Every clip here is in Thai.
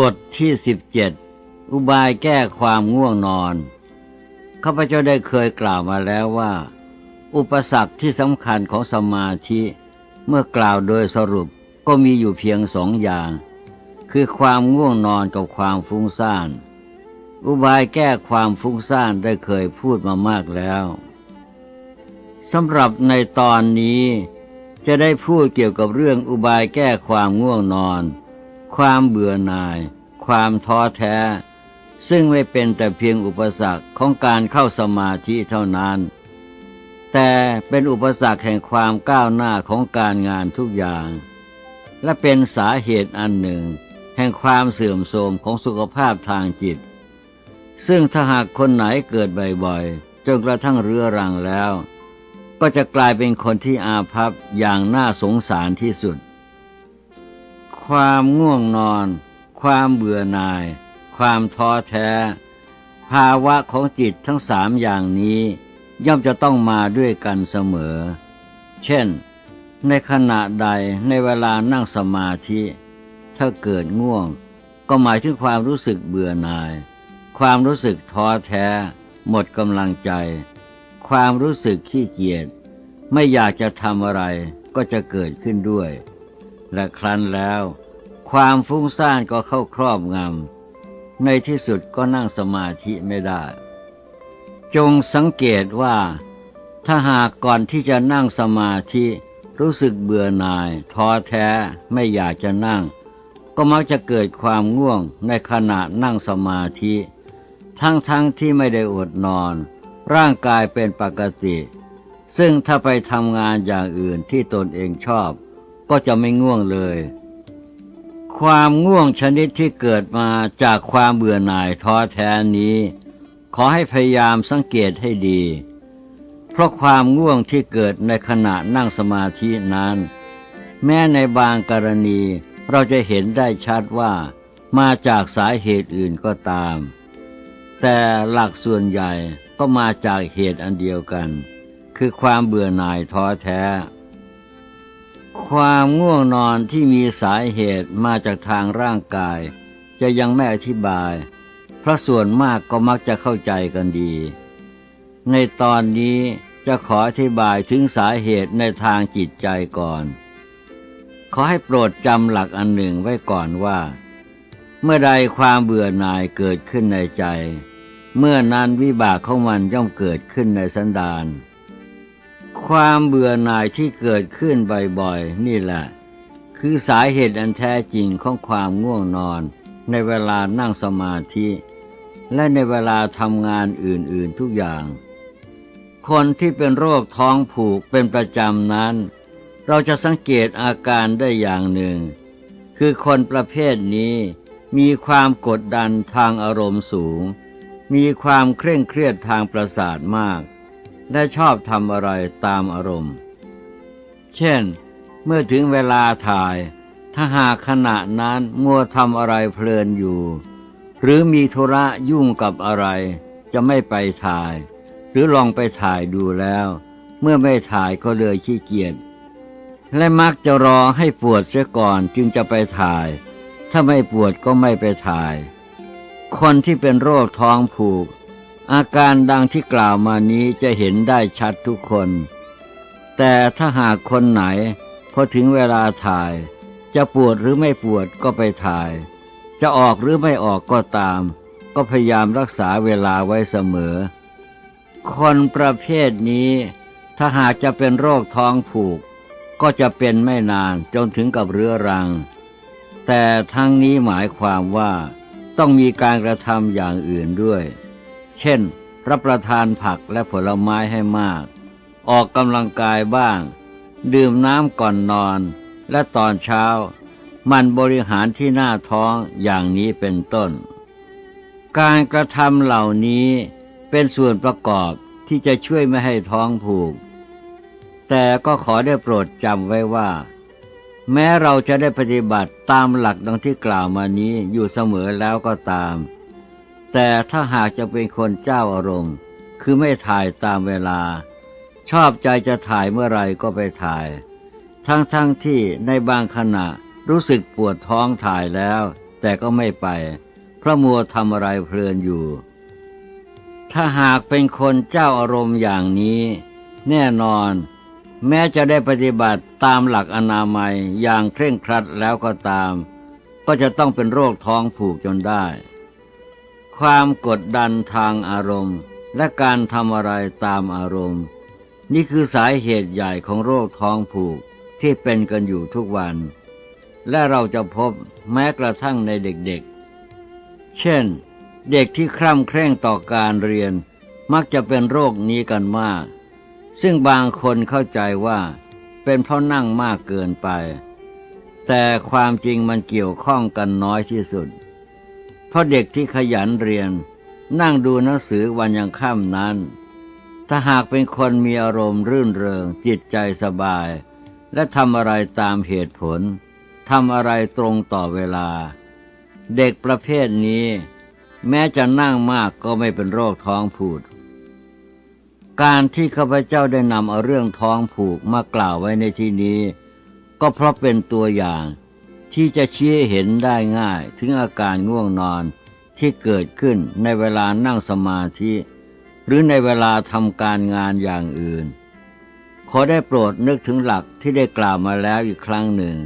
บทที่สิบเจ็ดอุบายแก้ความง่วงนอนข้าพเจ้าได้เคยกล่าวมาแล้วว่า อุปสรรคที่สำคัญของสมาธิ เมื่อกล่าวโดยสรุปก็มีอยู่เพียงสองอย่าง คือความง่วงนอนกับความฟุ้งซ่าน อุบายแก้ความฟุ้งซ่านได้เคยพูดมามากแล้วสำหรับในตอนนี้จะได้พูดเกี่ยวกับเรื่องอุบายแก้ความง่วงนอน ความเบื่อหน่าย ความท้อแท้ ซึ่งไม่เป็นแต่เพียงอุปสรรคของการเข้าสมาธิเท่านั้น แต่เป็นอุปสรรคแห่งความก้าวหน้าของการงานทุกอย่าง และเป็นสาเหตุอันหนึ่ง แห่งความเสื่อมโทรมของสุขภาพทางจิต ซึ่งถ้าหากคนไหนเกิดบ่อยๆจนกระทั่งเรื้อรังแล้ว ก็จะกลายเป็นคนที่อาภัพอย่างน่าสงสารที่สุด ความง่วงนอน ความเบื่อหน่าย ความท้อแท้ ภาวะของจิตทั้งสามอย่างนี้ ย่อมจะต้องมาด้วยกันเสมอ เช่น ในขณะใดในเวลานั่งสมาธิ ถ้าเกิดง่วง ก็หมายถึงความรู้สึกเบื่อหน่าย ความรู้สึกท้อแท้ หมดกำลังใจ ความรู้สึกขี้เกียจไม่อยากจะทำอะไรก็จะเกิดขึ้นด้วย และครั้นแล้ว ความฟุ้งซ่านก็เข้าครอบงำในที่สุดก็นั่งสมาธิไม่ได้ จงสังเกตว่า ถ้าหากก่อนที่จะนั่งสมาธิรู้สึกเบื่อหน่ายท้อแท้ไม่อยากจะนั่ง ก็มักจะเกิดความง่วงในขณะนั่งสมาธิ ทั้งๆทที่ไม่ได้อดนอน ร่างกายเป็นปกติ ซึ่งถ้าไปทำงานอย่างอื่นที่ตนเองชอบ ก็จะไม่ง่วงเลย ความง่วงชนิดที่เกิดมาจากความเบื่อหน่ายท้อแท้นี้ ขอให้พยายามสังเกตให้ดี เพราะความง่วงที่เกิดในขณะนั่งสมาธินั้น แม้ในบางกรณีเราจะเห็นได้ชัดว่ามาจากสาเหตุอื่นก็ตาม แต่หลักส่วนใหญ่ก็มาจากเหตุอันเดียวกัน คือความเบื่อหน่ายท้อแท้ ความง่วงนอนที่มีสาเหตุมาจากทางร่างกาย จะยังไม่อธิบาย เพราะส่วนมากก็มักจะเข้าใจกันดี ในตอนนี้จะขออธิบายถึงสาเหตุในทางจิตใจก่อน ขอให้โปรดจำหลักอันหนึ่งไว้ก่อนว่า เมื่อใดความเบื่อหน่ายเกิดขึ้นในใจ เมื่อนั้นวิบากของมันย่อมเกิดขึ้นในสันดาน ความเบื่อหน่ายที่เกิดขึ้นบ่อยๆ นี่แหละ คือสาเหตุอันแท้จริงของความง่วงนอน ในเวลานั่งสมาธิ และในเวลาทำงานอื่นๆทุกอย่าง คนที่เป็นโรคท้องผูกเป็นประจำนั้น เราจะสังเกตอาการได้อย่างหนึ่ง คือคนประเภทนี้มีความกดดันทางอารมณ์สูง มีความเคร่งเครียดทางประสาทมาก และชอบทำอะไรตามอารมณ์ เช่น เมื่อถึงเวลาถ่าย ถ้าหากขณะนั้นมัวทำอะไรเพลินอยู่ หรือมีธุระยุ่งกับอะไร จะไม่ไปถ่าย หรือลองไปถ่ายดูแล้ว เมื่อไม่ถ่ายก็เลยขี้เกียจและมักจะรอให้ปวดเสียก่อนจึงจะไปถ่าย ถ้าไม่ปวดก็ไม่ไปถ่าย คนที่เป็นโรคท้องผูก อาการดังที่กล่าวมานี้จะเห็นได้ชัดทุกคน แต่ถ้าหากคนไหนพอถึงเวลาถ่าย จะปวดหรือไม่ปวดก็ไปถ่าย จะออกหรือไม่ออกก็ตาม ก็พยายามรักษาเวลาไว้เสมอ คนประเภทนี้ถ้าหากจะเป็นโรคท้องผูก ก็จะเป็นไม่นานจนถึงกับเรื้อรัง แต่ทั้งนี้หมายความว่าต้องมีการกระทำอย่างอื่นด้วย เช่น รับประทานผักและผลไม้ให้มาก ออกกำลังกายบ้าง ดื่มน้ำก่อนนอน และตอนเช้า มันบริหารที่หน้าท้องอย่างนี้เป็นต้น การกระทำเหล่านี้เป็นส่วนประกอบที่จะช่วยไม่ให้ท้องผูก แต่ก็ขอได้โปรดจำไว้ว่า แม้เราจะได้ปฏิบัติตามหลักดังที่กล่าวมานี้อยู่เสมอแล้วก็ตาม แต่ถ้าหากจะเป็นคนเจ้าอารมณ์ คือไม่ถ่ายตามเวลา ชอบใจจะถ่ายเมื่อไรก็ไปถ่าย ทั้งๆทที่ในบางขณะรู้สึกปวดท้องถ่ายแล้ว แต่ก็ไม่ไป เพราะมัวทำอะไรเพลินอยู่ ถ้าหากเป็นคนเจ้าอารมณ์อย่างนี้ แน่นอน แม้จะได้ปฏิบัติตามหลักอนามัยอย่างเคร่งครัดแล้วก็ตาม ก็จะต้องเป็นโรคท้องผูกจนได้ ความกดดันทางอารมณ์ และการทำอะไรตามอารมณ์ นี่คือสาเหตุใหญ่ของโรคท้องผูกที่เป็นกันอยู่ทุกวัน และเราจะพบแม้กระทั่งในเด็กๆ เช่น เด็กที่คร่ำเคร่งต่อการเรียนมักจะเป็นโรคนี้กันมาก ซึ่งบางคนเข้าใจว่า เป็นเพราะนั่งมากเกินไป แต่ความจริงมันเกี่ยวข้องกันน้อยที่สุด เพราะเด็กที่ขยันเรียน นั่งดูหนังสือวันยังค่ำนั้น ถ้าหากเป็นคนมีอารมณ์รื่นเริง จิตใจสบาย และทำอะไรตามเหตุผลทำอะไรตรงต่อเวลา เด็กประเภทนี้ แม้จะนั่งมากก็ไม่เป็นโรคท้องผูด การที่ข้าพเจ้าได้นำเอาเรื่องท้องผูกมากล่าวไว้ในที่นี้ ก็เพราะเป็นตัวอย่าง ที่จะชี้เห็นได้ง่ายถึงอาการง่วงนอนที่เกิดขึ้นในเวลานั่งสมาธิ หรือในเวลาทำการงานอย่างอื่น ขอได้โปรดนึกถึงหลักที่ได้กล่าวมาแล้วอีกครั้งหนึ่ง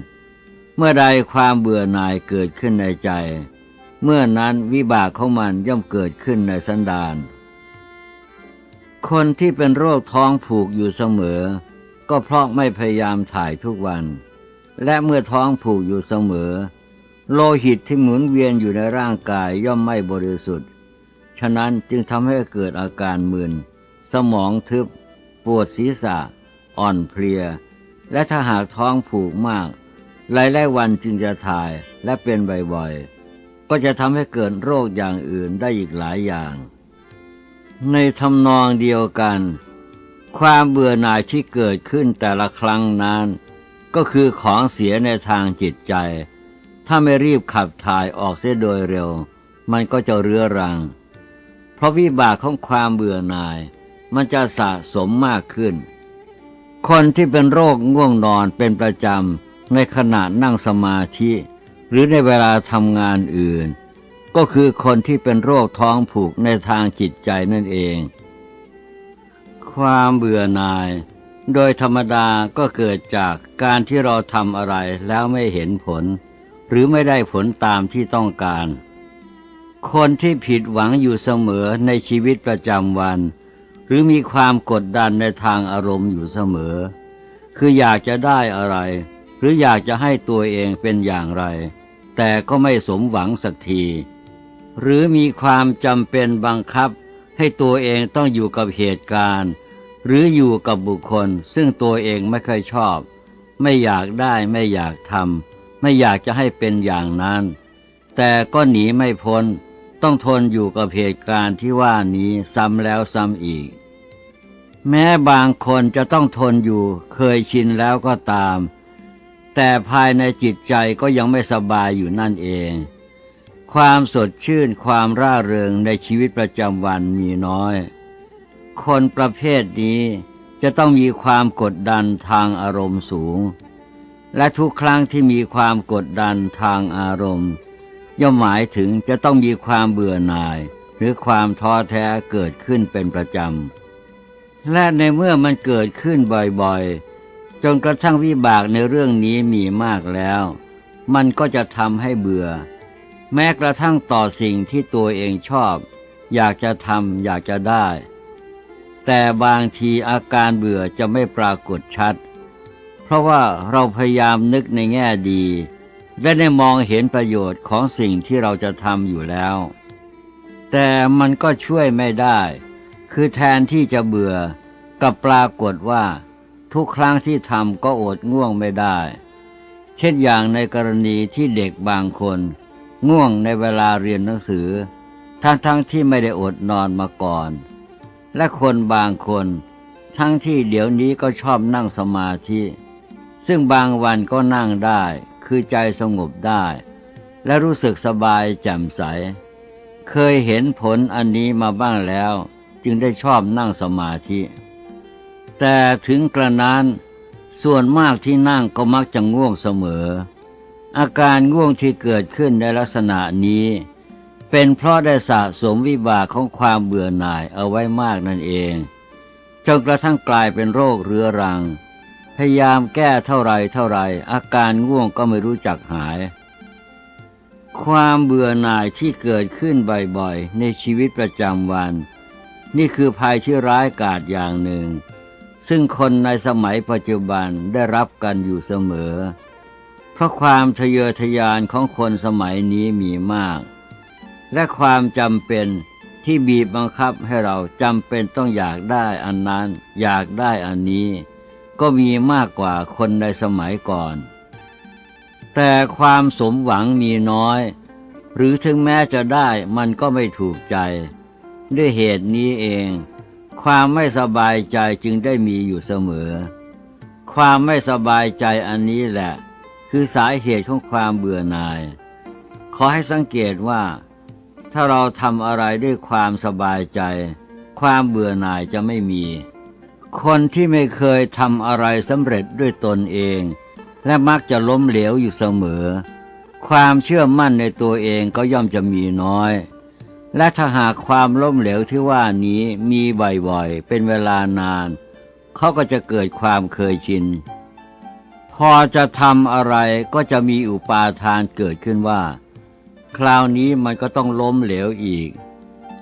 เมื่อใดความเบื่อหน่ายเกิดขึ้นในใจ เมื่อนั้นวิบากของมันย่อมเกิดขึ้นในสันดานคนที่เป็นโรคท้องผูกอยู่เสมอ ก็เพราะไม่พยายามถ่ายทุกวัน และเมื่อท้องผูกอยู่เสมอ โลหิตที่หมุนเวียนอยู่ในร่างกายย่อมไม่บริสุทธิ์ ฉะนั้นจึงทำให้เกิดอาการมึน สมองทึบ ปวดศีรษะ อ่อนเพลีย และถ้าหากท้องผูกมาก หลายๆวันจึงจะถ่ายและเป็นบ่อยๆ ก็จะทำให้เกิดโรคอย่างอื่นได้อีกหลายอย่าง ในทำนองเดียวกัน ความเบื่อหน่ายที่เกิดขึ้นแต่ละครั้งนั้น ก็คือของเสียในทางจิตใจ ถ้าไม่รีบขับถ่ายออกเสียโดยเร็ว มันก็จะเรื้อรัง เพราะวิบากของความเบื่อหน่าย มันจะสะสมมากขึ้น คนที่เป็นโรคง่วงนอนเป็นประจำในขณะนั่งสมาธิ หรือในเวลาทำงานอื่น ก็คือคนที่เป็นโรคท้องผูกในทางจิตใจนั่นเอง ความเบื่อหน่าย โดยธรรมดาก็เกิดจากการที่เราทำอะไรแล้วไม่เห็นผล หรือไม่ได้ผลตามที่ต้องการ คนที่ผิดหวังอยู่เสมอในชีวิตประจำวัน หรือมีความกดดันในทางอารมณ์อยู่เสมอ คืออยากจะได้อะไร หรืออยากจะให้ตัวเองเป็นอย่างไร แต่ก็ไม่สมหวังสักที หรือมีความจำเป็นบังคับให้ตัวเองต้องอยู่กับเหตุการณ์ หรืออยู่กับบุคคล ซึ่งตัวเองไม่เคยชอบ ไม่อยากได้ไม่อยากทำไม่อยากจะให้เป็นอย่างนั้น แต่ก็หนีไม่พ้น ต้องทนอยู่กับเหตุการณ์ที่ว่านี้ซ้ำแล้วซ้ำอีก แม้บางคนจะต้องทนอยู่เคยชินแล้วก็ตาม แต่ภายในจิตใจก็ยังไม่สบายอยู่นั่นเอง ความสดชื่นความร่าเริงในชีวิตประจำวันมีน้อย คนประเภทนี้จะต้องมีความกดดันทางอารมณ์สูง และทุกครั้งที่มีความกดดันทางอารมณ์ ย่อมหมายถึงจะต้องมีความเบื่อหน่าย หรือความท้อแท้เกิดขึ้นเป็นประจำ และในเมื่อมันเกิดขึ้นบ่อยๆ จนกระทั่งวิบากในเรื่องนี้มีมากแล้ว มันก็จะทำให้เบื่อ แม้กระทั่งต่อสิ่งที่ตัวเองชอบ อยากจะทำอยากจะได้ แต่บางทีอาการเบื่อจะไม่ปรากฏชัด เพราะว่าเราพยายามนึกในแง่ดี และได้มองเห็นประโยชน์ของสิ่งที่เราจะทำอยู่แล้ว แต่มันก็ช่วยไม่ได้ คือแทนที่จะเบื่อกับปรากฏว่า ทุกครั้งที่ทำก็อดง่วงไม่ได้ เช่นอย่างในกรณีที่เด็กบางคน ง่วงในเวลาเรียนหนังสือ ทั้งๆทที่ไม่ได้อดนอนมาก่อน และคนบางคน ทั้งที่เดี๋ยวนี้ก็ชอบนั่งสมาธิ ซึ่งบางวันก็นั่งได้ คือใจสงบได้ และรู้สึกสบายแจ่มใส เคยเห็นผลอันนี้มาบ้างแล้ว จึงได้ชอบนั่งสมาธิ แต่ถึงกระนั้นส่วนมากที่นั่งก็มักจะง่วงเสมอ อาการง่วงที่เกิดขึ้นในลักษณะนี้ เป็นเพราะได้สะสมวิบากของความเบื่อหน่ายเอาไว้มากนั่นเองจนกระทั่งกลายเป็นโรคเรื้อรัง พยายามแก้เท่าไรเท่าไรอาการง่วงก็ไม่รู้จักหาย ความเบื่อหน่ายที่เกิดขึ้นบ่อยๆ ในชีวิตประจำวัน นี่คือภัยที่ร้ายกาจอย่างหนึ่ง ซึ่งคนในสมัยปัจจุบันได้รับกันอยู่เสมอ เพราะความทะเยอทะยานของคนสมัยนี้มีมาก และความจำเป็นที่บีบบังคับให้เราจำเป็นต้องอยากได้อันนั้น อยากได้อันนี้ ก็มีมากกว่าคนในสมัยก่อน แต่ความสมหวังมีน้อย หรือถึงแม้จะได้มันก็ไม่ถูกใจ ด้วยเหตุนี้เอง ความไม่สบายใจจึงได้มีอยู่เสมอ ความไม่สบายใจอันนี้แหละ คือสาเหตุของความเบื่อหน่าย ขอให้สังเกตว่า ถ้าเราทำอะไรด้วยความสบายใจ ความเบื่อหน่ายจะไม่มี คนที่ไม่เคยทำอะไรสำเร็จด้วยตนเอง และมักจะล้มเหลวอยู่เสมอ ความเชื่อมั่นในตัวเองก็ย่อมจะมีน้อย และถ้าหากความล้มเหลวที่ว่านี้มีบ่อยๆ เป็นเวลานาน เขาก็จะเกิดความเคยชิน พอจะทำอะไรก็จะมีอุปาทานเกิดขึ้นว่า คราวนี้มันก็ต้องล้มเหลวอีก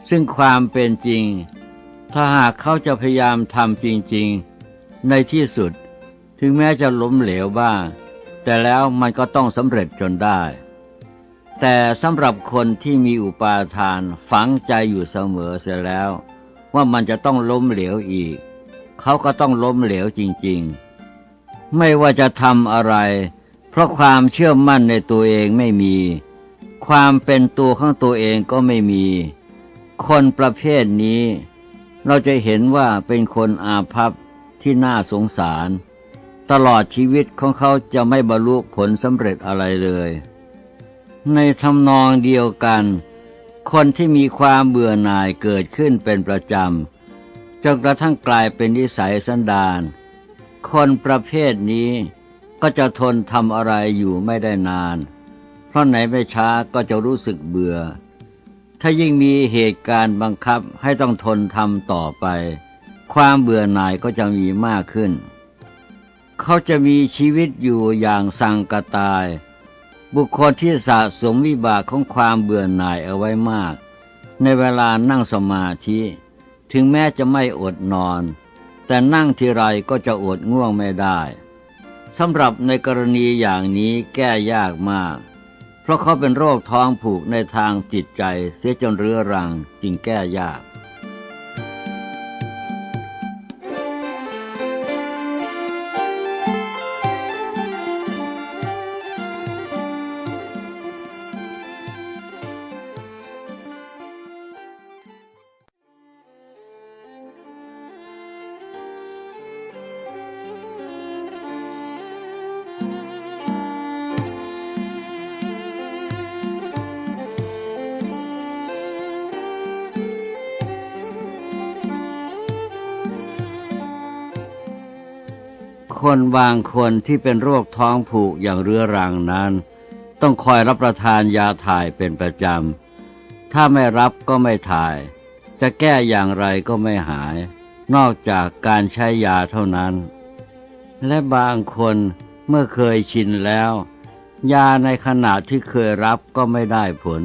ซึ่งความเป็นจริง ถ้าหากเขาจะพยายามทำจริง ๆ ในที่สุด ถึงแม้จะล้มเหลวบ้าง แต่แล้วมันก็ต้องสำเร็จจนได้ แต่สำหรับคนที่มีอุปาทานฝังใจอยู่เสมอเสียแล้ว ว่ามันจะต้องล้มเหลวอีก เขาก็ต้องล้มเหลวจริง ๆ ไม่ว่าจะทำอะไร เพราะความเชื่อมั่นในตัวเองไม่มี ความเป็นตัวของตัวเองก็ไม่มี คนประเภทนี้ เราจะเห็นว่าเป็นคนอาภัพที่น่าสงสาร ตลอดชีวิตของเขาจะไม่บรรลุผลสำเร็จอะไรเลย ในทำนองเดียวกัน คนที่มีความเบื่อหน่ายเกิดขึ้นเป็นประจำจนกระทั่งกลายเป็นนิสัยสันดานคนประเภทนี้ก็จะทนทำอะไรอยู่ไม่ได้นาน เพราะไหนไม่ช้าก็จะรู้สึกเบื่อ ถ้ายิ่งมีเหตุการณ์บังคับให้ต้องทนทำต่อไป ความเบื่อหน่ายก็จะมีมากขึ้น เขาจะมีชีวิตอยู่อย่างสังกตาย บุคคลที่สะสมวิบากของความเบื่อหน่ายเอาไว้มาก ในเวลานั่งสมาธิ ถึงแม้จะไม่อดนอน แต่นั่งทีไรก็จะอดง่วงไม่ได้สำหรับในกรณีอย่างนี้แก้ยากมาก เพราะเขาเป็นโรคท้องผูกในทางจิตใจเสียจนเรื้อรังจึงแก้ยาก คนบางคนที่เป็นโรคท้องผูกอย่างเรื้อรังนั้น ต้องคอยรับประทานยาถ่ายเป็นประจำ ถ้าไม่รับก็ไม่ถ่าย จะแก้อย่างไรก็ไม่หาย นอกจากการใช้ยาเท่านั้น และบางคนเมื่อเคยชินแล้ว ยาในขณะที่เคยรับก็ไม่ได้ผล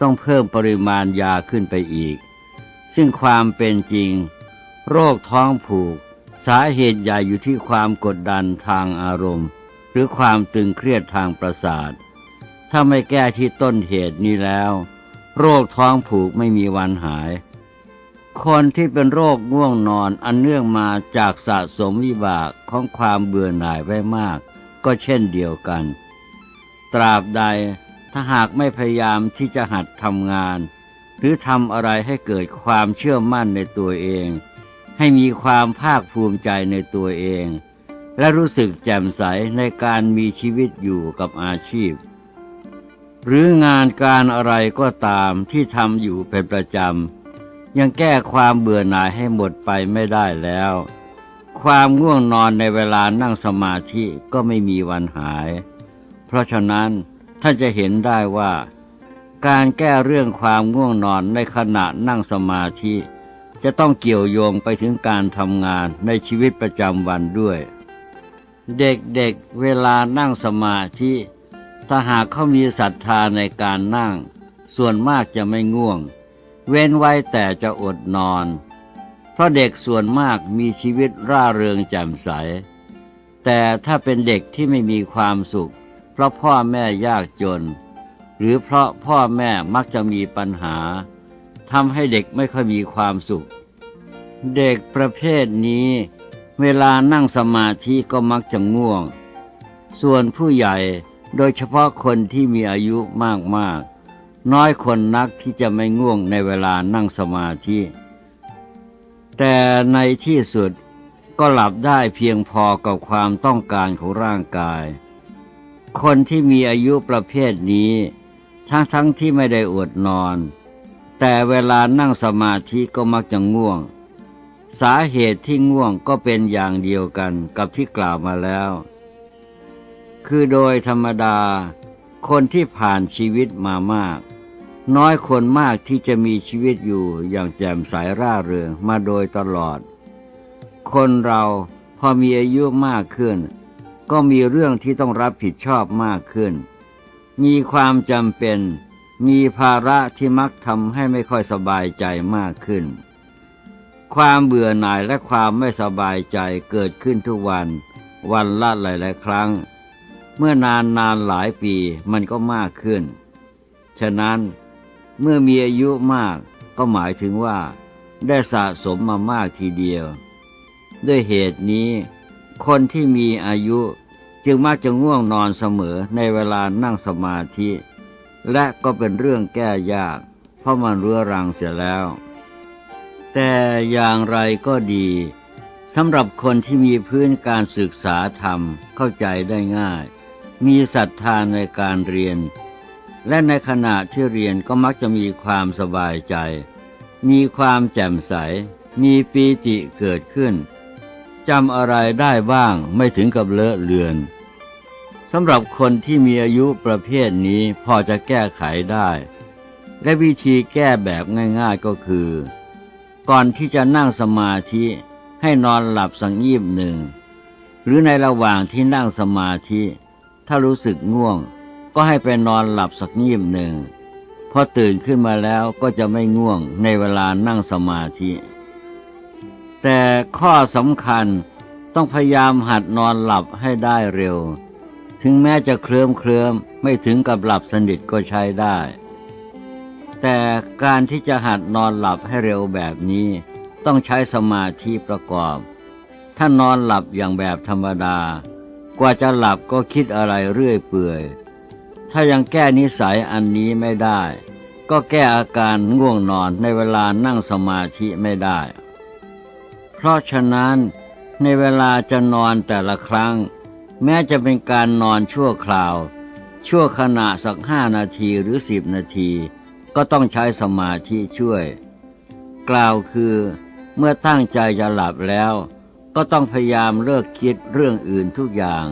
ต้องเพิ่มปริมาณยาขึ้นไปอีก ซึ่งความเป็นจริง โรคท้องผูก สาเหตุใหญ่อยู่ที่ความกดดันทางอารมณ์ หรือความตึงเครียดทางประสาท ถ้าไม่แก้ที่ต้นเหตุนี้แล้ว โรคท้องผูกไม่มีวันหาย คนที่เป็นโรคง่วงนอนอันเนื่องมาจากสะสมวิบากของความเบื่อหน่ายไว้มาก ก็เช่นเดียวกัน ตราบใดถ้าหากไม่พยายามที่จะหัดทำงาน หรือทำอะไรให้เกิดความเชื่อมั่นในตัวเอง ให้มีความภาคภูมิใจในตัวเอง และรู้สึกแจ่มใสในการมีชีวิตอยู่กับอาชีพ หรืองานการอะไรก็ตามที่ทำอยู่เป็นประจำ ยังแก้ความเบื่อหน่ายให้หมดไปไม่ได้แล้ว ความง่วงนอนในเวลานั่งสมาธิก็ไม่มีวันหาย เพราะฉะนั้นท่านจะเห็นได้ว่า การแก้เรื่องความง่วงนอนในขณะนั่งสมาธิ จะต้องเกี่ยวโยงไปถึงการทำงานในชีวิตประจำวันด้วย เด็กๆเเวลานั่งสมาธิ ถ้าหากเขามีศรัทธาในการนั่ง ส่วนมากจะไม่ง่วง เว้นไว้แต่จะอดนอน เพราะเด็กส่วนมากมีชีวิตร่าเริงแจ่มใส แต่ถ้าเป็นเด็กที่ไม่มีความสุข เพราะพ่อแม่ยากจน หรือเพราะพ่อแม่มักจะมีปัญหา ทำให้เด็กไม่ค่อยมีความสุข เด็กประเภทนี้ เวลานั่งสมาธิก็มักจะง่วง ส่วนผู้ใหญ่โดยเฉพาะคนที่มีอายุมากๆ น้อยคนนักที่จะไม่ง่วงในเวลานั่งสมาธิ แต่ในที่สุดก็หลับได้เพียงพอกับความต้องการของร่างกาย คนที่มีอายุประเภทนี้ ทั้งทั้งที่ไม่ได้อดนอน แต่เวลานั่งสมาธิก็มักจะง่วง สาเหตุที่ง่วงก็เป็นอย่างเดียวกันกับที่กล่าวมาแล้ว คือโดยธรรมดา คนที่ผ่านชีวิตมามาก น้อยคนมากที่จะมีชีวิตอยู่อย่างแจ่มใสร่าเริงมาโดยตลอด คนเราพอมีอายุมากขึ้น ก็มีเรื่องที่ต้องรับผิดชอบมากขึ้น มีความจำเป็น มีภาระที่มักทำให้ไม่ค่อยสบายใจมากขึ้น ความเบื่อหน่ายและความไม่สบายใจเกิดขึ้นทุกวัน วันละหลายๆครั้ง เมื่อนานนานหลายปีมันก็มากขึ้น ฉะนั้นเมื่อมีอายุมากก็หมายถึงว่า ได้สะสมมามากทีเดียว ด้วยเหตุนี้ คนที่มีอายุจึงมักจะง่วงนอนเสมอในเวลานั่งสมาธิ และก็เป็นเรื่องแก้ยาก เพราะมันเรื้อรังเสียแล้ว แต่อย่างไรก็ดีสำหรับคนที่มีพื้นการศึกษาธรรมเข้าใจได้ง่าย มีศรัทธาในการเรียน และในขณะที่เรียนก็มักจะมีความสบายใจ มีความแจ่มใส มีปีติเกิดขึ้นจำอะไรได้บ้างไม่ถึงกับเลอะเลือน สำหรับคนที่มีอายุประเภทนี้พอจะแก้ไขได้ และวิธีแก้แบบง่ายๆก็คือ ก่อนที่จะนั่งสมาธิให้นอนหลับสังยีบหนึ่ง หรือในระหว่างที่นั่งสมาธิ ถ้ารู้สึกง่วง ก็ให้ไปนอนหลับสักยีบหนึ่งพอตื่นขึ้นมาแล้วก็จะไม่ง่วงในเวลานั่งสมาธิ แต่ข้อสำคัญต้องพยายามหัดนอนหลับให้ได้เร็ว ถึงแม้จะเคลิ้มเคลิมไม่ถึงกับหลับสนิทก็ใช้ได้ แต่การที่จะหัดนอนหลับให้เร็วแบบนี้ ต้องใช้สมาธิประกอบ ถ้านอนหลับอย่างแบบธรรมดา กว่าจะหลับก็คิดอะไรเรื่อยเปื่อย ถ้ายังแก้นิสัยอันนี้ไม่ได้ ก็แก้อาการง่วงนอนในเวลานั่งสมาธิไม่ได้ เพราะฉะนั้นในเวลาจะนอนแต่ละครั้ง แม้จะเป็นการนอนชั่วคราว ชั่วขณะสักห้านาทีหรือสิบนาที ก็ต้องใช้สมาธิช่วย กล่าวคือเมื่อตั้งใจจะหลับแล้ว ก็ต้องพยายามเลิกคิดเรื่องอื่นทุกอย่าง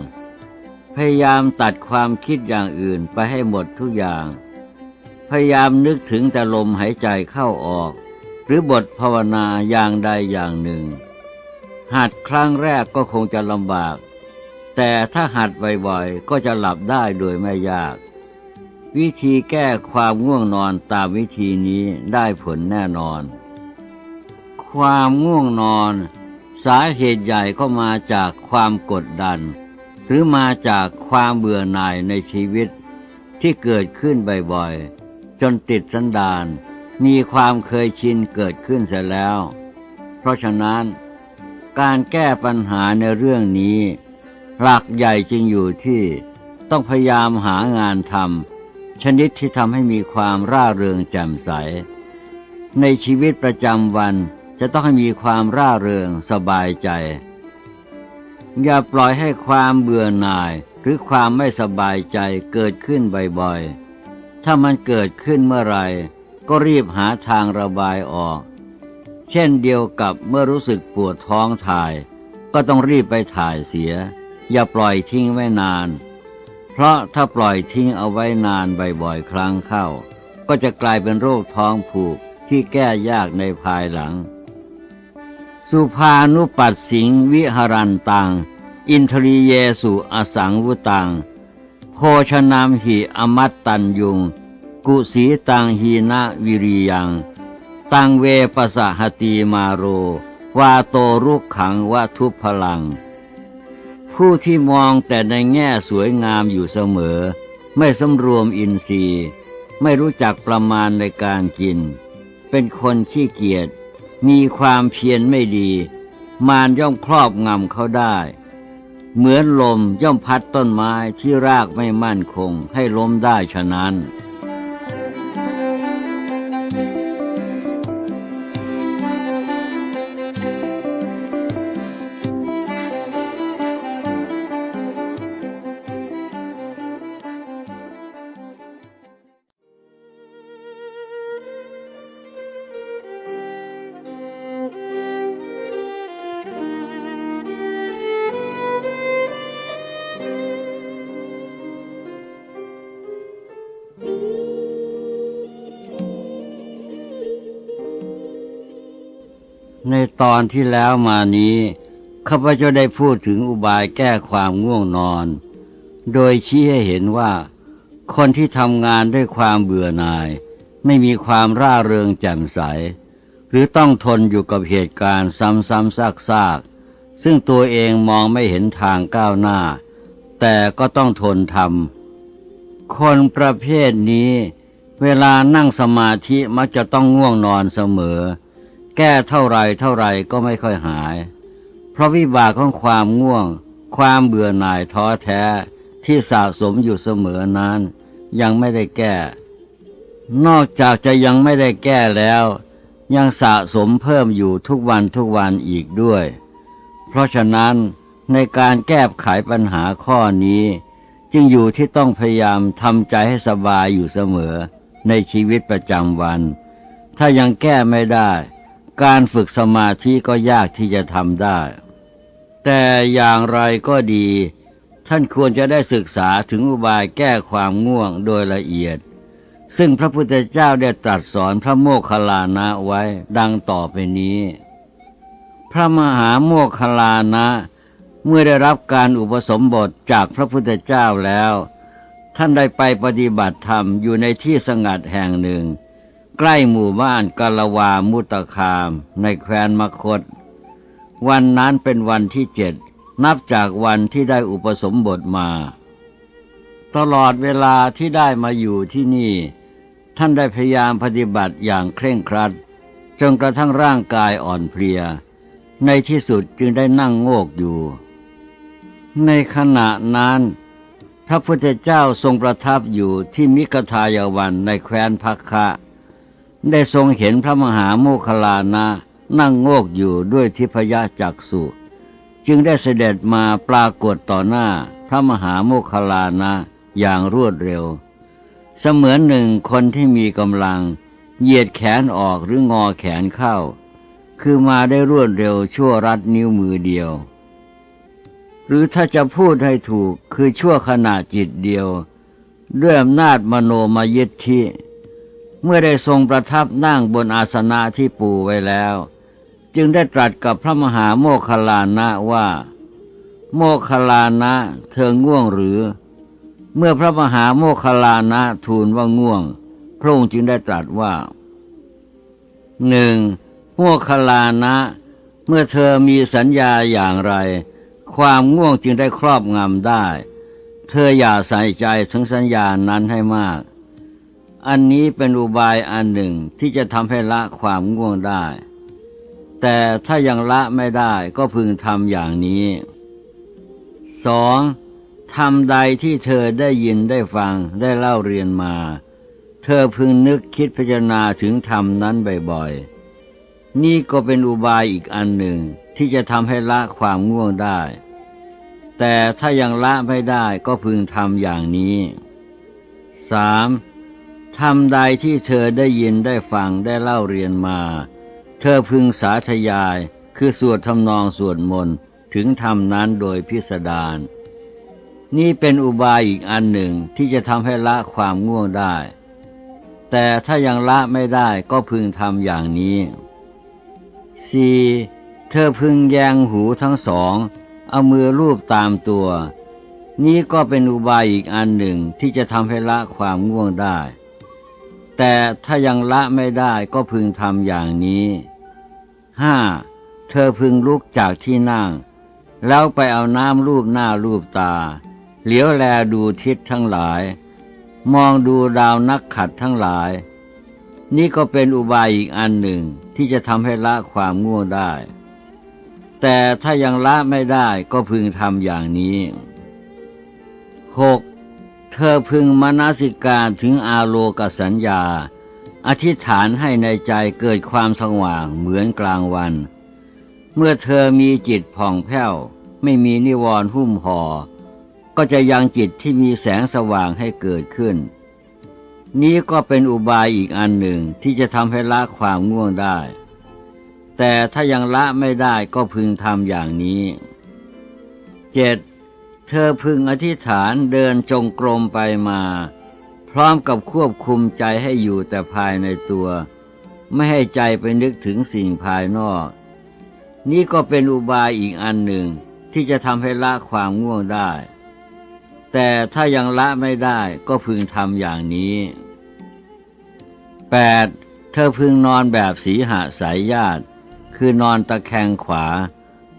พยายามตัดความคิดอย่างอื่นไปให้หมดทุกอย่าง พยายามนึกถึงแต่ลมหายใจเข้าออก หรือบทภาวนาอย่างใดอย่างหนึ่ง หัดครั้งแรกก็คงจะลำบาก แต่ถ้าหัดบ่อยๆ ก็จะหลับได้โดยไม่ยาก วิธีแก้ความง่วงนอนตามวิธีนี้ได้ผลแน่นอน ความง่วงนอน สาเหตุใหญ่ก็มาจากความกดดัน หรือมาจากความเบื่อหน่ายในชีวิตที่เกิดขึ้นบ่อยๆ จนติดสันดาน มีความเคยชินเกิดขึ้นเสียแล้ว เพราะฉะนั้น การแก้ปัญหาในเรื่องนี้ หลักใหญ่จริงอยู่ที่ต้องพยายามหางานทำชนิดที่ทำให้มีความร่าเริงแจ่มใส ในชีวิตประจำวันจะต้องให้มีความร่าเริงสบายใจ อย่าปล่อยให้ความเบื่อหน่ายหรือความไม่สบายใจเกิดขึ้นบ่อยๆ ถ้ามันเกิดขึ้นเมื่อไหร่ก็รีบหาทางระบายออก เช่นเดียวกับเมื่อรู้สึกปวดท้องถ่าย ก็ต้องรีบไปถ่ายเสีย อย่าปล่อยทิ้งไว้นาน เพราะถ้าปล่อยทิ้งเอาไว้นานบ่อยๆครั้งเข้า ก็จะกลายเป็นโรคท้องผูกที่แก้ยากในภายหลัง สุภานุปัสสิงวิหรันตัง อินทรีเยสุอสังวุตัง โภชนามหิอมัตตัญยุง กุสีตังหีนะวิริยัง ตังเวปสหตีมาโร วาโตรุกขังวะทุพลัง ผู้ที่มองแต่ในแง่สวยงามอยู่เสมอ ไม่สำรวมอินทรีย์ ไม่รู้จักประมาณในการกิน เป็นคนขี้เกียจมีความเพียรไม่ดี มารย่อมครอบงำเขาได้ เหมือนลมย่อมพัดต้นไม้ที่รากไม่มั่นคงให้ล้มได้ฉะนั้น ตอนที่แล้วมานี้ข้าพเจ้าได้พูดถึงอุบายแก้ความง่วงนอน โดยชี้ให้เห็นว่า คนที่ทำงานด้วยความเบื่อหน่าย ไม่มีความร่าเริงแจ่มใส หรือต้องทนอยู่กับเหตุการณ์ซ้ำๆซากๆ ซึ่งตัวเองมองไม่เห็นทางก้าวหน้า แต่ก็ต้องทนทำคนประเภทนี้ เวลานั่งสมาธิมักจะต้องง่วงนอนเสมอ แก้เท่าไรเท่าไรก็ไม่ค่อยหาย เพราะวิบากของความง่วง ความเบื่อหน่ายท้อแท้ที่สะสมอยู่เสมอนั้น ยังไม่ได้แก้ นอกจากจะยังไม่ได้แก้แล้ว ยังสะสมเพิ่มอยู่ทุกวันทุกวันอีกด้วย เพราะฉะนั้นในการแก้ไขปัญหาข้อนี้ จึงอยู่ที่ต้องพยายามทำใจให้สบายอยู่เสมอในชีวิตประจำวัน ถ้ายังแก้ไม่ได้ การฝึกสมาธิก็ยากที่จะทำได้ แต่อย่างไรก็ดี ท่านควรจะได้ศึกษาถึงอุบายแก้ความง่วงโดยละเอียด ซึ่งพระพุทธเจ้าได้ตรัสสอนพระโมคคัลลานะไว้ดังต่อไปนี้ พระมหาโมคคัลลานะเมื่อได้รับการอุปสมบทจากพระพุทธเจ้าแล้ว ท่านได้ไปปฏิบัติธรรมอยู่ในที่สงัดแห่งหนึ่ง ใกล้หมู่บ้านกาลวามุตคาม ในแคว้นมคต วันนั้นเป็นวันที่เจ็ดนับจากวันที่ได้อุปสมบทมา ตลอดเวลาที่ได้มาอยู่ที่นี่ ท่านได้พยายามปฏิบัติอย่างเคร่งครัดจนกระทั่งร่างกายอ่อนเพลีย ในที่สุดจึงได้นั่งโงกอยู่ ในขณะนั้นพระพุทธเจ้าทรงประทับอยู่ที่มิกทายวันในแคว้นพักคะ ได้ทรงเห็นพระมหาโมคลานะนั่งโงกอยู่ด้วยทิพยจักษุจึงได้เสด็จมาปรากฏต่อหน้าพระมหาโมคลลานะอย่างรวดเร็ว เสมือนหนึ่งคนที่มีกำลัง เหยียดแขนออกหรืองอแขนเข้า คือมาได้รวดเร็วชั่วรัดนิ้วมือเดียว หรือถ้าจะพูดให้ถูกคือชั่วขณะจิตเดียว ด้วยอำนาจมโนมยิทธิ เมื่อได้ทรงประทับนั่งบนอาสนะที่ปูไว้แล้ว จึงได้ตรัสกับพระมหาโมคคลานะว่า โมคคลานะ เธอง่วงหรือ เมื่อพระมหาโมคคลานะทูลว่าง่วง พระองค์จึงได้ตรัสว่าหนึ่งโมคคัลลานะ เมื่อเธอมีสัญญาอย่างไร ความง่วงจึงได้ครอบงำได้ เธออย่าใส่ใจถึงสัญญานั้นให้มาก อันนี้เป็นอุบายอันหนึ่งที่จะทำให้ละความง่วงได้ แต่ถ้ายังละไม่ได้ก็พึงทำอย่างนี้สองทำใดที่เธอได้ยินได้ฟังได้เล่าเรียนมา เธอพึงนึกคิดพิจารณาถึงธรรมนั้นบ่อยๆ นี่ก็เป็นอุบายอีกอันหนึ่งที่จะทำให้ละความง่วงได้ แต่ถ้ายังละไม่ได้ก็พึงทำอย่างนี้สาม ทำใดที่เธอได้ยินได้ฟังได้เล่าเรียนมา เธอพึงสาธยาย คือสวดทำนองสวดมนต์ถึงธรรมนั้นโดยพิสดารนี่เป็นอุบายอีกอันหนึ่งที่จะทำให้ละความง่วงได้ แต่ถ้ายังละไม่ได้ก็พึงทำอย่างนี้ 4. เธอพึงแยงหูทั้งสอง เอามือลูบตามตัว นี้ก็เป็นอุบายอีกอันหนึ่งที่จะทำให้ละความง่วงได้ แต่ถ้ายังละไม่ได้ก็พึงทำอย่างนี้ 5. เธอพึงลุกจากที่นั่ง แล้วไปเอาน้ำลูบหน้าลูบตา เหลียวแลดูทิศทั้งหลาย มองดูดาวนักขัดทั้งหลาย นี่ก็เป็นอุบายอีกอันหนึ่งที่จะทำให้ละความง่วงได้ แต่ถ้ายังละไม่ได้ก็พึงทำอย่างนี้ 6. เธอพึงมนสิการถึงอาโลกสัญญา อธิษฐานให้ในใจเกิดความสว่างเหมือนกลางวัน เมื่อเธอมีจิตผ่องแผ้ว ไม่มีนิวรณ์หุ้มห่อก็จะยังจิตที่มีแสงสว่างให้เกิดขึ้น นี้ก็เป็นอุบายอีกอันหนึ่งที่จะทำให้ละความง่วงได้ แต่ถ้ายังละไม่ได้ก็พึงทำอย่างนี้ 7. เธอพึงอธิษฐานเดินจงกรมไปมา พร้อมกับควบคุมใจให้อยู่แต่ภายในตัว ไม่ให้ใจไปนึกถึงสิ่งภายนอก นี่ก็เป็นอุบายอีกอันหนึ่งที่จะทำให้ละความง่วงได้ แต่ถ้ายังละไม่ได้ก็พึงทำอย่างนี้ 8. เธอพึงนอนแบบสีหาสายญาติ คือนอนตะแคงขวา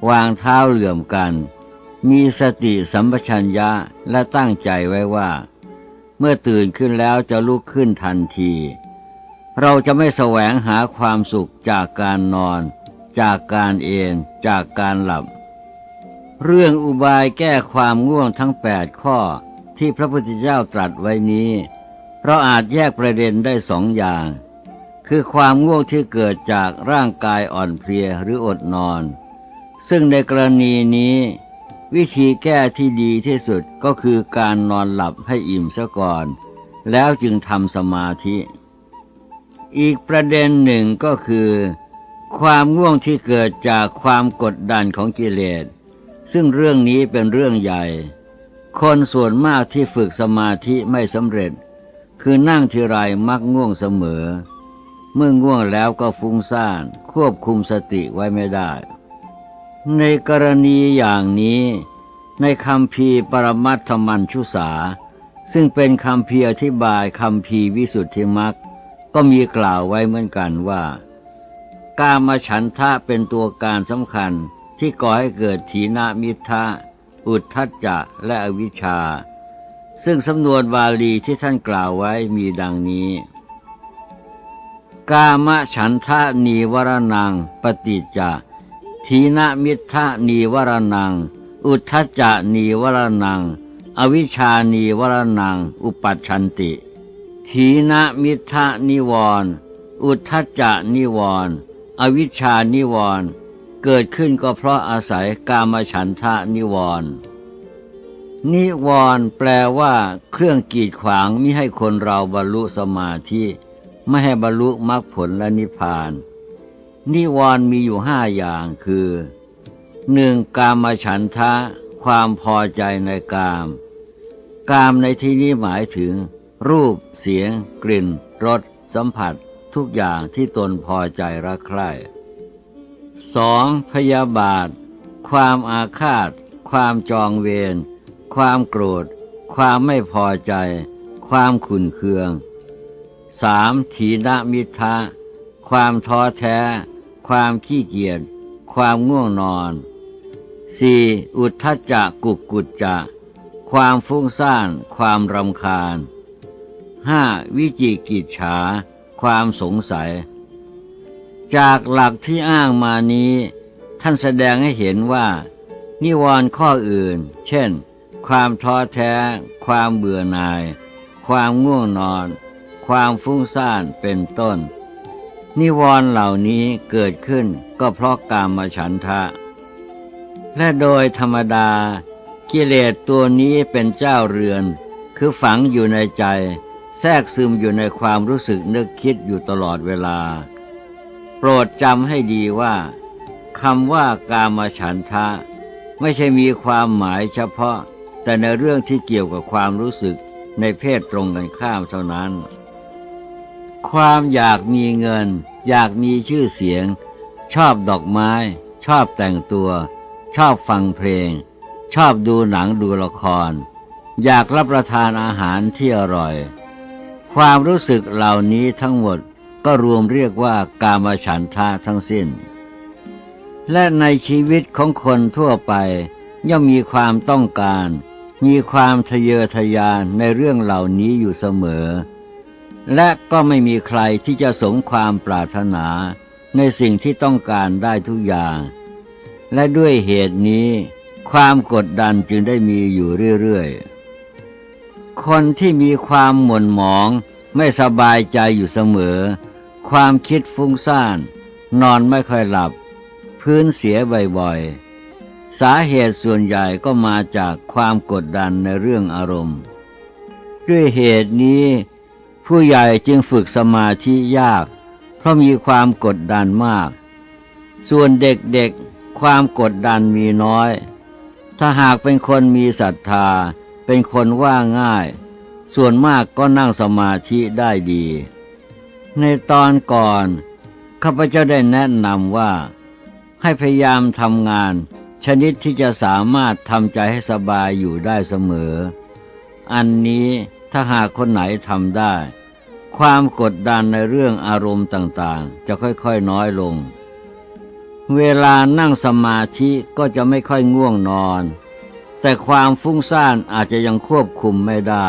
วางเท้าเหลื่อมกัน มีสติสัมปชัญญะและตั้งใจไว้ว่า เมื่อตื่นขึ้นแล้วจะลุกขึ้นทันที เราจะไม่แสวงหาความสุขจากการนอน จากการเอนจากการหลับ เรื่องอุบายแก้ความง่วงทั้งแปดข้อที่พระพุทธเจ้าตรัสไว้นี้ เราอาจแยกประเด็นได้สองอย่าง คือความง่วงที่เกิดจากร่างกายอ่อนเพลียหรืออดนอน ซึ่งในกรณีนี้ วิธีแก้ที่ดีที่สุดก็คือการนอนหลับให้อิ่มซะก่อน แล้วจึงทำสมาธิ อีกประเด็นหนึ่งก็คือ ความง่วงที่เกิดจากความกดดันของกิเลส ซึ่งเรื่องนี้เป็นเรื่องใหญ่ คนส่วนมากที่ฝึกสมาธิไม่สำเร็จ คือนั่งทีไรมักง่วงเสมอ เมื่อง่วงแล้วก็ฟุ้งซ่าน ควบคุมสติไว้ไม่ได้ ในกรณีอย่างนี้ ในคำพีปรมัตถมัญชุสา ซึ่งเป็นคำพีอธิบายคำพีวิสุทธิมักก็มีกล่าวไว้เหมือนกันว่า กามฉันทะเป็นตัวการสำคัญที่ก่อให้เกิดถีนามิทะอุทธัจจะและอวิชชา ซึ่งสำนวนบาลีที่ท่านกล่าวไว้มีดังนี้ กามฉันทะนีวรนังปฏิจจะ ทีนามิทะนีวรนัง อุทธจจะนีวรนัง อวิชานีวรนัง อุปัชันติ ทีนามิทะนิวรอุทธจจะนิวรอวิชานิวรเกิดขึ้นก็เพราะอาศัยกามฉันทะนิวรนิวรแปลว่าเครื่องกีดขวางมิให้คนเราบรรลุสมาธิ ไม่ให้บรรลุมรรคผลและนิพพาน นิวรณ์มีอยู่ห้าอย่างคือหนึ่งกามฉันทะ ความพอใจในกาม กามในที่นี้หมายถึง รูป เสียง กลิ่นรสสัมผัส ทุกอย่างที่ตนพอใจรักใคร่สองพยาบาท ความอาฆาต ความจองเวร ความโกรธ ความไม่พอใจ ความขุนเคืองสามถีนมิทะ ความท้อแท้ ความขี้เกียจ ความง่วงนอนสี่อุทธจักกุกกุจจะ ความฟุ้งซ่าน ความรำคาญห้าวิจิกิจฉา ความสงสัย จากหลักที่อ้างมานี้ ท่านแสดงให้เห็นว่า นิวรณ์ข้ออื่น เช่น ความท้อแท้ ความเบื่อหน่าย ความง่วงนอน ความฟุ้งซ่านเป็นต้น นิวรณ์เหล่านี้เกิดขึ้นก็เพราะกามฉันทะ และโดยธรรมดา กิเลสตัวนี้เป็นเจ้าเรือน คือฝังอยู่ในใจ แทรกซึมอยู่ในความรู้สึกนึกคิดอยู่ตลอดเวลา โปรดจำให้ดีว่าคำว่ากามฉันทะ ไม่ใช่มีความหมายเฉพาะ แต่ในเรื่องที่เกี่ยวกับความรู้สึกในเพศตรงกันข้ามเท่านั้น ความอยากมีเงิน อยากมีชื่อเสียง ชอบดอกไม้ ชอบแต่งตัว ชอบฟังเพลง ชอบดูหนังดูละคร อยากรับประทานอาหารที่อร่อย ความรู้สึกเหล่านี้ทั้งหมดก็รวมเรียกว่ากามฉันทะทั้งสิ้น และในชีวิตของคนทั่วไปย่อมมีความต้องการ มีความทะเยอทะยานในเรื่องเหล่านี้อยู่เสมอ และก็ไม่มีใครที่จะสมความปรารถนาในสิ่งที่ต้องการได้ทุกอย่าง และด้วยเหตุนี้ ความกดดันจึงได้มีอยู่เรื่อยๆ คนที่มีความหม่นหมองไม่สบายใจอยู่เสมอ ความคิดฟุ้งซ่าน นอนไม่ค่อยหลับ พื้นเสียบ่อยๆ สาเหตุส่วนใหญ่ก็มาจากความกดดันในเรื่องอารมณ์ ด้วยเหตุนี้ ผู้ใหญ่จึงฝึกสมาธิยาก เพราะมีความกดดันมาก ส่วนเด็กๆความกดดันมีน้อย ถ้าหากเป็นคนมีศรัทธา เป็นคนว่าง่าย ส่วนมากก็นั่งสมาธิได้ดี ในตอนก่อนข้าพเจ้าได้แนะนำว่า ให้พยายามทำงาน ชนิดที่จะสามารถทำใจให้สบายอยู่ได้เสมอ อันนี้ ถ้าหากคนไหนทำได้ ความกดดันในเรื่องอารมณ์ต่างๆ จะค่อยๆน้อยลง เวลานั่งสมาธิก็จะไม่ค่อยง่วงนอน แต่ความฟุ้งซ่านอาจจะยังควบคุมไม่ได้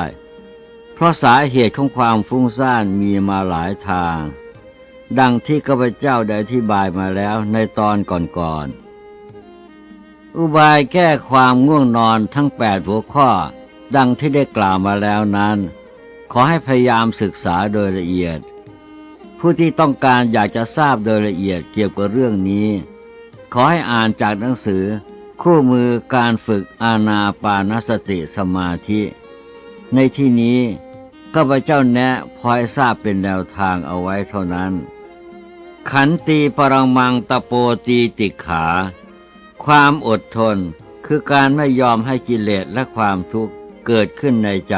เพราะสาเหตุของความฟุ้งซ่านมีมาหลายทาง ดังที่ข้าพเจ้าได้อธิบายมาแล้วในตอนก่อนๆ อุบายแก้ความง่วงนอนทั้งแปดหัวข้อ ดังที่ได้กล่าวมาแล้วนั้น ขอให้พยายามศึกษาโดยละเอียด ผู้ที่ต้องการอยากจะทราบโดยละเอียดเกี่ยวกับเรื่องนี้ ขอให้อ่านจากหนังสือ คู่มือการฝึกอาณาปานสติสมาธิ ในที่นี้ข้าพเจ้าแนะพอให้ทราบเป็นแนวทางเอาไว้เท่านั้น ขันตีปรังมังตะโปตีติขา ความอดทนคือการไม่ยอมให้กิเลสและความทุกข์ เกิดขึ้นในใจ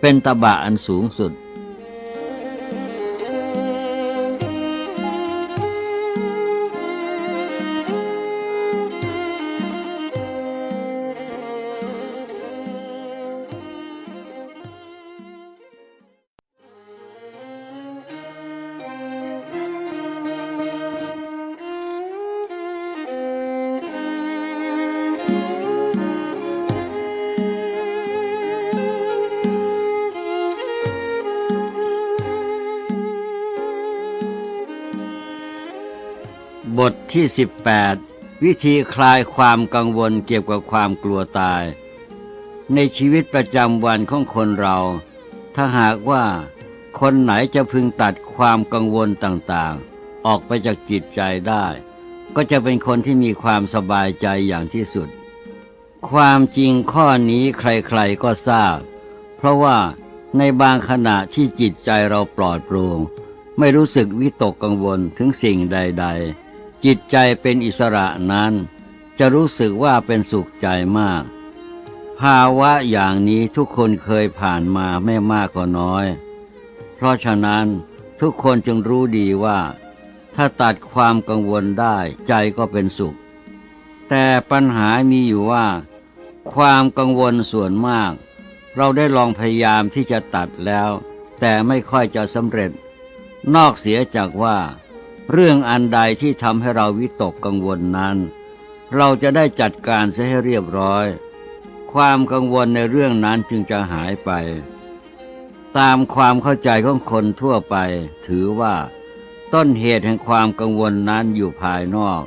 เป็นตบะอันสูงสุด ที่ 18 วิธีคลายความกังวลเกี่ยวกับความกลัวตาย ในชีวิตประจำวันของคนเรา ถ้าหากว่า คนไหนจะพึงตัดความกังวลต่างๆ ออกไปจากจิตใจได้ ก็จะเป็นคนที่มีความสบายใจอย่างที่สุด ความจริงข้อนี้ใครๆก็ทราบ เพราะว่าในบางขณะที่จิตใจเราปลอดโปร่งไม่รู้สึกวิตกกังวลถึงสิ่งใด ๆ จิตใจเป็นอิสระนั้น จะรู้สึกว่าเป็นสุขใจมาก ภาวะอย่างนี้ทุกคนเคยผ่านมาไม่มากก็น้อย เพราะฉะนั้นทุกคนจึงรู้ดีว่า ถ้าตัดความกังวลได้ใจก็เป็นสุข แต่ปัญหามีอยู่ว่า ความกังวลส่วนมาก เราได้ลองพยายามที่จะตัดแล้ว แต่ไม่ค่อยจะสำเร็จ นอกเสียจากว่า เรื่องอันใดที่ทำให้เราวิตกกังวลนั้น เราจะได้จัดการเสียให้เรียบร้อย ความกังวลในเรื่องนั้นจึงจะหายไป ตามความเข้าใจของคนทั่วไป ถือว่า ต้นเหตุแห่งความกังวลนั้นอยู่ภายนอก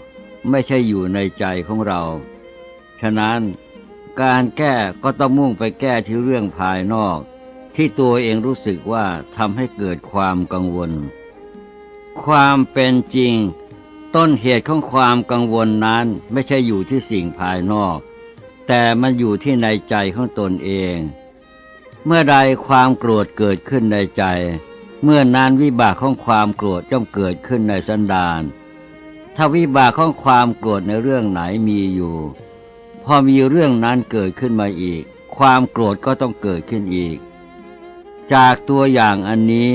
ไม่ใช่อยู่ในใจของเรา ฉะนั้นการแก้ก็ต้องมุ่งไปแก้ที่เรื่องภายนอก ที่ตัวเองรู้สึกว่าทำให้เกิดความกังวล ความเป็นจริง ต้นเหตุของความกังวลนั้นไม่ใช่อยู่ที่สิ่งภายนอก แต่มันอยู่ที่ในใจของตนเอง เมื่อใดความโกรธเกิดขึ้นในใจ เมื่อนั้นวิบากของความโกรธย่อมเกิดขึ้นในสันดานถ้าวิบากของความโกรธในเรื่องไหนมีอยู่ พอมีเรื่องนั้นเกิดขึ้นมาอีก ความโกรธก็ต้องเกิดขึ้นอีก จากตัวอย่างอันนี้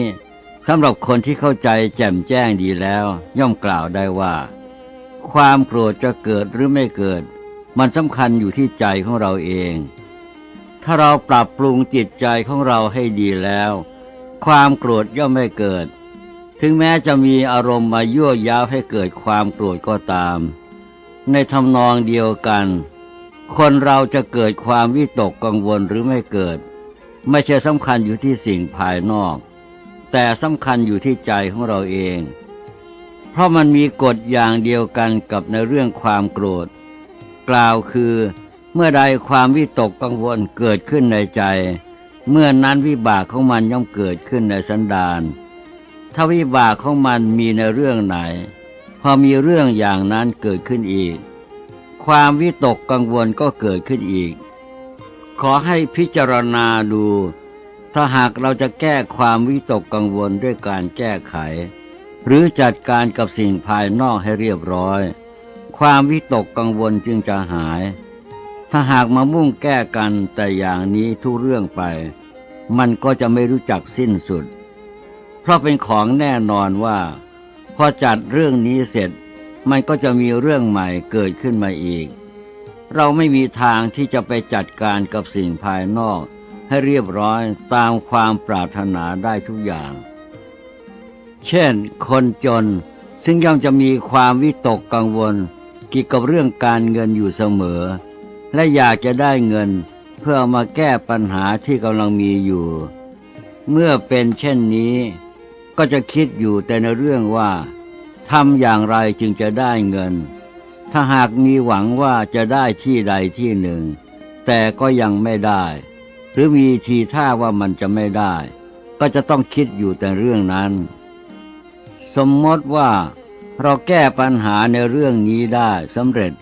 สำหรับคนที่เข้าใจแจ่มแจ้งดีแล้ว ย่อมกล่าวได้ว่า ความโกรธจะเกิดหรือไม่เกิด มันสำคัญอยู่ที่ใจของเราเอง ถ้าเราปรับปรุงจิตใจของเราให้ดีแล้ว ความโกรธย่อมไม่เกิด ถึงแม้จะมีอารมณ์มายั่วย้าวให้เกิดความโกรธก็ตาม ในทำนองเดียวกัน คนเราจะเกิดความวิตกกังวลหรือไม่เกิด ไม่ใช่สำคัญอยู่ที่สิ่งภายนอก แต่สำคัญอยู่ที่ใจของเราเอง เพราะมันมีกฎอย่างเดียวกันกับในเรื่องความโกรธ กล่าวคือ เมื่อใดความวิตกกังวลเกิดขึ้นในใจ เมื่อนั้นวิบากของมันย่อมเกิดขึ้นในสันดานถ้าวิบากของมันมีในเรื่องไหน พอมีเรื่องอย่างนั้นเกิดขึ้นอีก ความวิตกกังวลก็เกิดขึ้นอีก ขอให้พิจารณาดู ถ้าหากเราจะแก้ความวิตกกังวลด้วยการแก้ไข หรือจัดการกับสิ่งภายนอกให้เรียบร้อย ความวิตกกังวลจึงจะหาย ถ้าหากมามุ่งแก้กันแต่อย่างนี้ทุเรื่องไป มันก็จะไม่รู้จักสิ้นสุด เพราะเป็นของแน่นอนว่า พอจัดเรื่องนี้เสร็จ มันก็จะมีเรื่องใหม่เกิดขึ้นมาอีก เราไม่มีทางที่จะไปจัดการกับสิ่งภายนอก ให้เรียบร้อยตามความปรารถนาได้ทุกอย่าง เช่น คนจนซึ่งย่อมจะมีความวิตกกังวลเกี่ยวกับเรื่องการเงินอยู่เสมอ และอยากจะได้เงินเพื่อมาแก้ปัญหาที่กำลังมีอยู่ เมื่อเป็นเช่นนี้ ก็จะคิดอยู่แต่ในเรื่องว่าทำอย่างไรจึงจะได้เงิน ถ้าหากมีหวังว่าจะได้ที่ใดที่หนึ่ง แต่ก็ยังไม่ได้ หรือมีทีท่าว่ามันจะไม่ได้ ก็จะต้องคิดอยู่แต่เรื่องนั้น สมมติว่าเราแก้ปัญหาในเรื่องนี้ได้สำเร็จ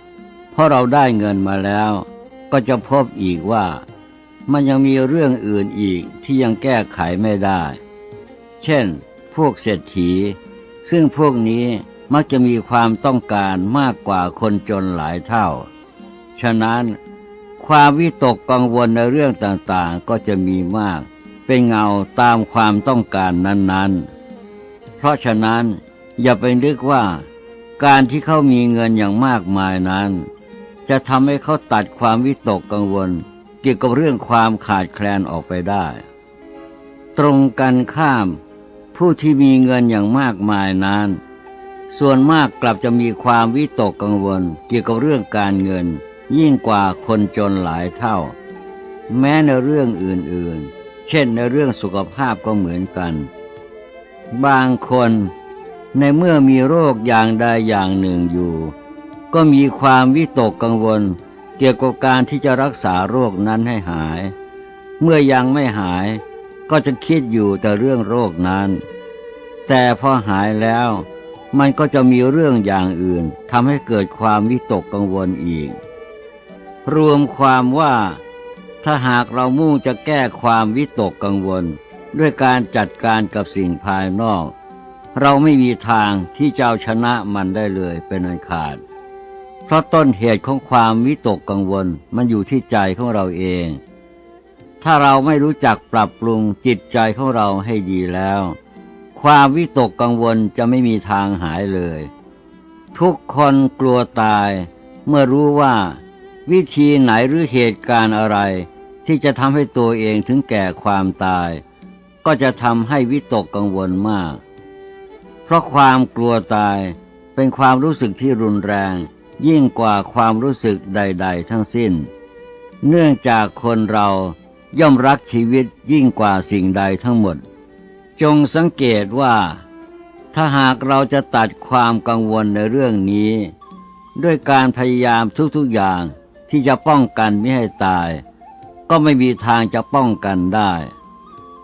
เพราะเราได้เงินมาแล้ว ก็จะพบอีกว่ามันยังมีเรื่องอื่นอีกที่ยังแก้ไขไม่ได้ เช่น พวกเศรษฐี ซึ่งพวกนี้มักจะมีความต้องการมากกว่าคนจนหลายเท่า ฉะนั้น ความวิตกกังวลในเรื่องต่างๆ ก็จะมีมาก เป็นเงาตามความต้องการนั้นๆ เพราะฉะนั้นอย่าไปนึกว่า การที่เขามีเงินอย่างมากมายนั้น จะทำให้เขาตัดความวิตกกังวล เกี่ยวกับเรื่องความขาดแคลนออกไปได้ ตรงกันข้าม ผู้ที่มีเงินอย่างมากมายนั้น ส่วนมากกลับจะมีความวิตกกังวล เกี่ยวกับเรื่องการเงิน ยิ่งกว่าคนจนหลายเท่า แม้ในเรื่องอื่นๆ เช่นในเรื่องสุขภาพก็เหมือนกัน บางคนในเมื่อมีโรคอย่างใดอย่างหนึ่งอยู่ ก็มีความวิตกกังวล เกี่ยวกับการที่จะรักษาโรคนั้นให้หาย เมื่อยังไม่หายก็จะคิดอยู่แต่เรื่องโรคนั้น แต่พอหายแล้วมันก็จะมีเรื่องอย่างอื่นทำให้เกิดความวิตกกังวลอีก รวมความว่า ถ้าหากเรามุ่งจะแก้ความวิตกกังวล ด้วยการจัดการกับสิ่งภายนอก เราไม่มีทางที่จะเอาชนะมันได้เลยเป็นอันขาด เพราะต้นเหตุของความวิตกกังวลมันอยู่ที่ใจของเราเอง ถ้าเราไม่รู้จักปรับปรุงจิตใจของเราให้ดีแล้ว ความวิตกกังวลจะไม่มีทางหายเลย ทุกคนกลัวตายเมื่อรู้ว่า วิธีไหนหรือเหตุการณ์อะไร ที่จะทำให้ตัวเองถึงแก่ความตาย ก็จะทำให้วิตกกังวลมาก เพราะความกลัวตายเป็นความรู้สึกที่รุนแรง ยิ่งกว่าความรู้สึกใด ๆ ทั้งสิ้น เนื่องจากคนเราย่อมรักชีวิตยิ่งกว่าสิ่งใดทั้งหมด จงสังเกตว่า ถ้าหากเราจะตัดความกังวลในเรื่องนี้ ด้วยการพยายามทุกๆอย่าง ที่จะป้องกันไม่ให้ตาย ก็ไม่มีทางจะป้องกันได้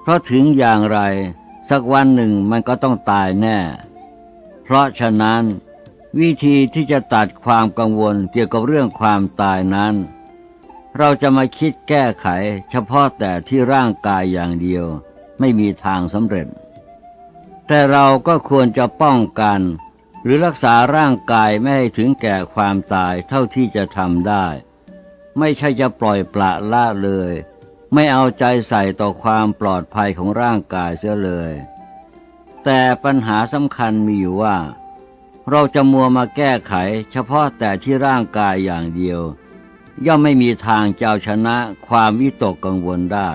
เพราะถึงอย่างไร สักวันหนึ่งมันก็ต้องตายแน่ เพราะฉะนั้น วิธีที่จะตัดความกังวลเกี่ยวกับเรื่องความตายนั้น เราจะมาคิดแก้ไข เฉพาะแต่ที่ร่างกายอย่างเดียว ไม่มีทางสำเร็จ แต่เราก็ควรจะป้องกันหรือรักษาร่างกายไม่ให้ถึงแก่ความตายเท่าที่จะทำได้ ไม่ใช่จะปล่อยปละละเลย ไม่เอาใจใส่ต่อความปลอดภัยของร่างกายเสียเลย แต่ปัญหาสำคัญมีอยู่ว่า เราจะมัวมาแก้ไข เฉพาะแต่ที่ร่างกายอย่างเดียว ย่อมไม่มีทางเจ้าชนะความวิตกกังวลได้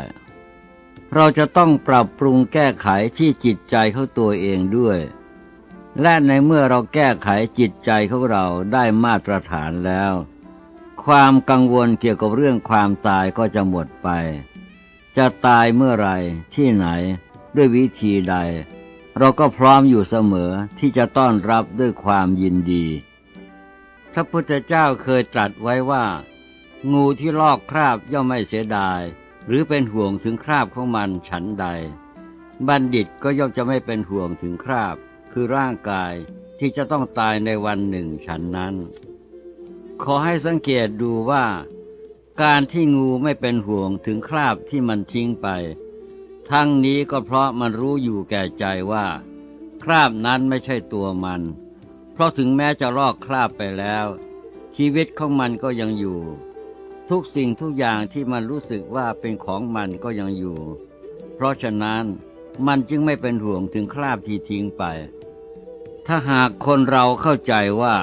เราจะต้องปรับปรุงแก้ไขที่จิตใจเขาตัวเองด้วยและในเมื่อเราแก้ไขจิตใจของเราได้มาตรฐานแล้ว ความกังวลเกี่ยวกับเรื่องความตายก็จะหมดไป จะตายเมื่อไรที่ไหน ด้วยวิธีใด เราก็พร้อมอยู่เสมอที่จะต้อนรับด้วยความยินดี พระพุทธเจ้าเคยตรัสไว้ว่า งูที่ลอกคราบย่อมไม่เสียดาย หรือเป็นห่วงถึงคราบของมันฉันใด บัณฑิตก็ย่อมจะไม่เป็นห่วงถึงคราบ คือร่างกายที่จะต้องตายในวันหนึ่งฉันนั้น ขอให้สังเกตดูว่า การที่งูไม่เป็นห่วงถึงคราบที่มันทิ้งไป ทั้งนี้ก็เพราะมันรู้อยู่แก่ใจว่า คราบนั้นไม่ใช่ตัวมัน เพราะถึงแม้จะลอกคราบไปแล้ว ชีวิตของมันก็ยังอยู่ ทุกสิ่งทุกอย่างที่มันรู้สึกว่าเป็นของมันก็ยังอยู่ เพราะฉะนั้นมันจึงไม่เป็นห่วงถึงคราบที่ทิ้งไป ถ้าหากคนเราเข้าใจว่า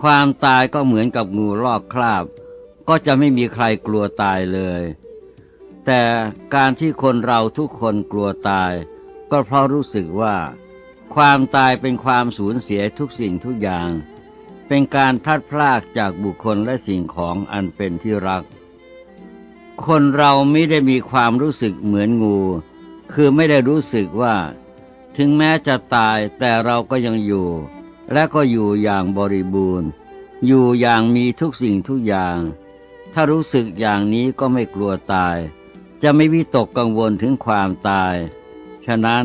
ความตายก็เหมือนกับงูลอกคราบ ก็จะไม่มีใครกลัวตายเลย แต่การที่คนเราทุกคนกลัวตาย ก็เพราะรู้สึกว่า ความตายเป็นความสูญเสียทุกสิ่งทุกอย่าง เป็นการพลัดพรากจากบุคคลและสิ่งของอันเป็นที่รัก คนเราไม่ได้มีความรู้สึกเหมือนงู คือไม่ได้รู้สึกว่า ถึงแม้จะตายแต่เราก็ยังอยู่ และก็อยู่อย่างบริบูรณ์ อยู่อย่างมีทุกสิ่งทุกอย่าง ถ้ารู้สึกอย่างนี้ก็ไม่กลัวตาย จะไม่วิตกกังวลถึงความตาย ฉะนั้น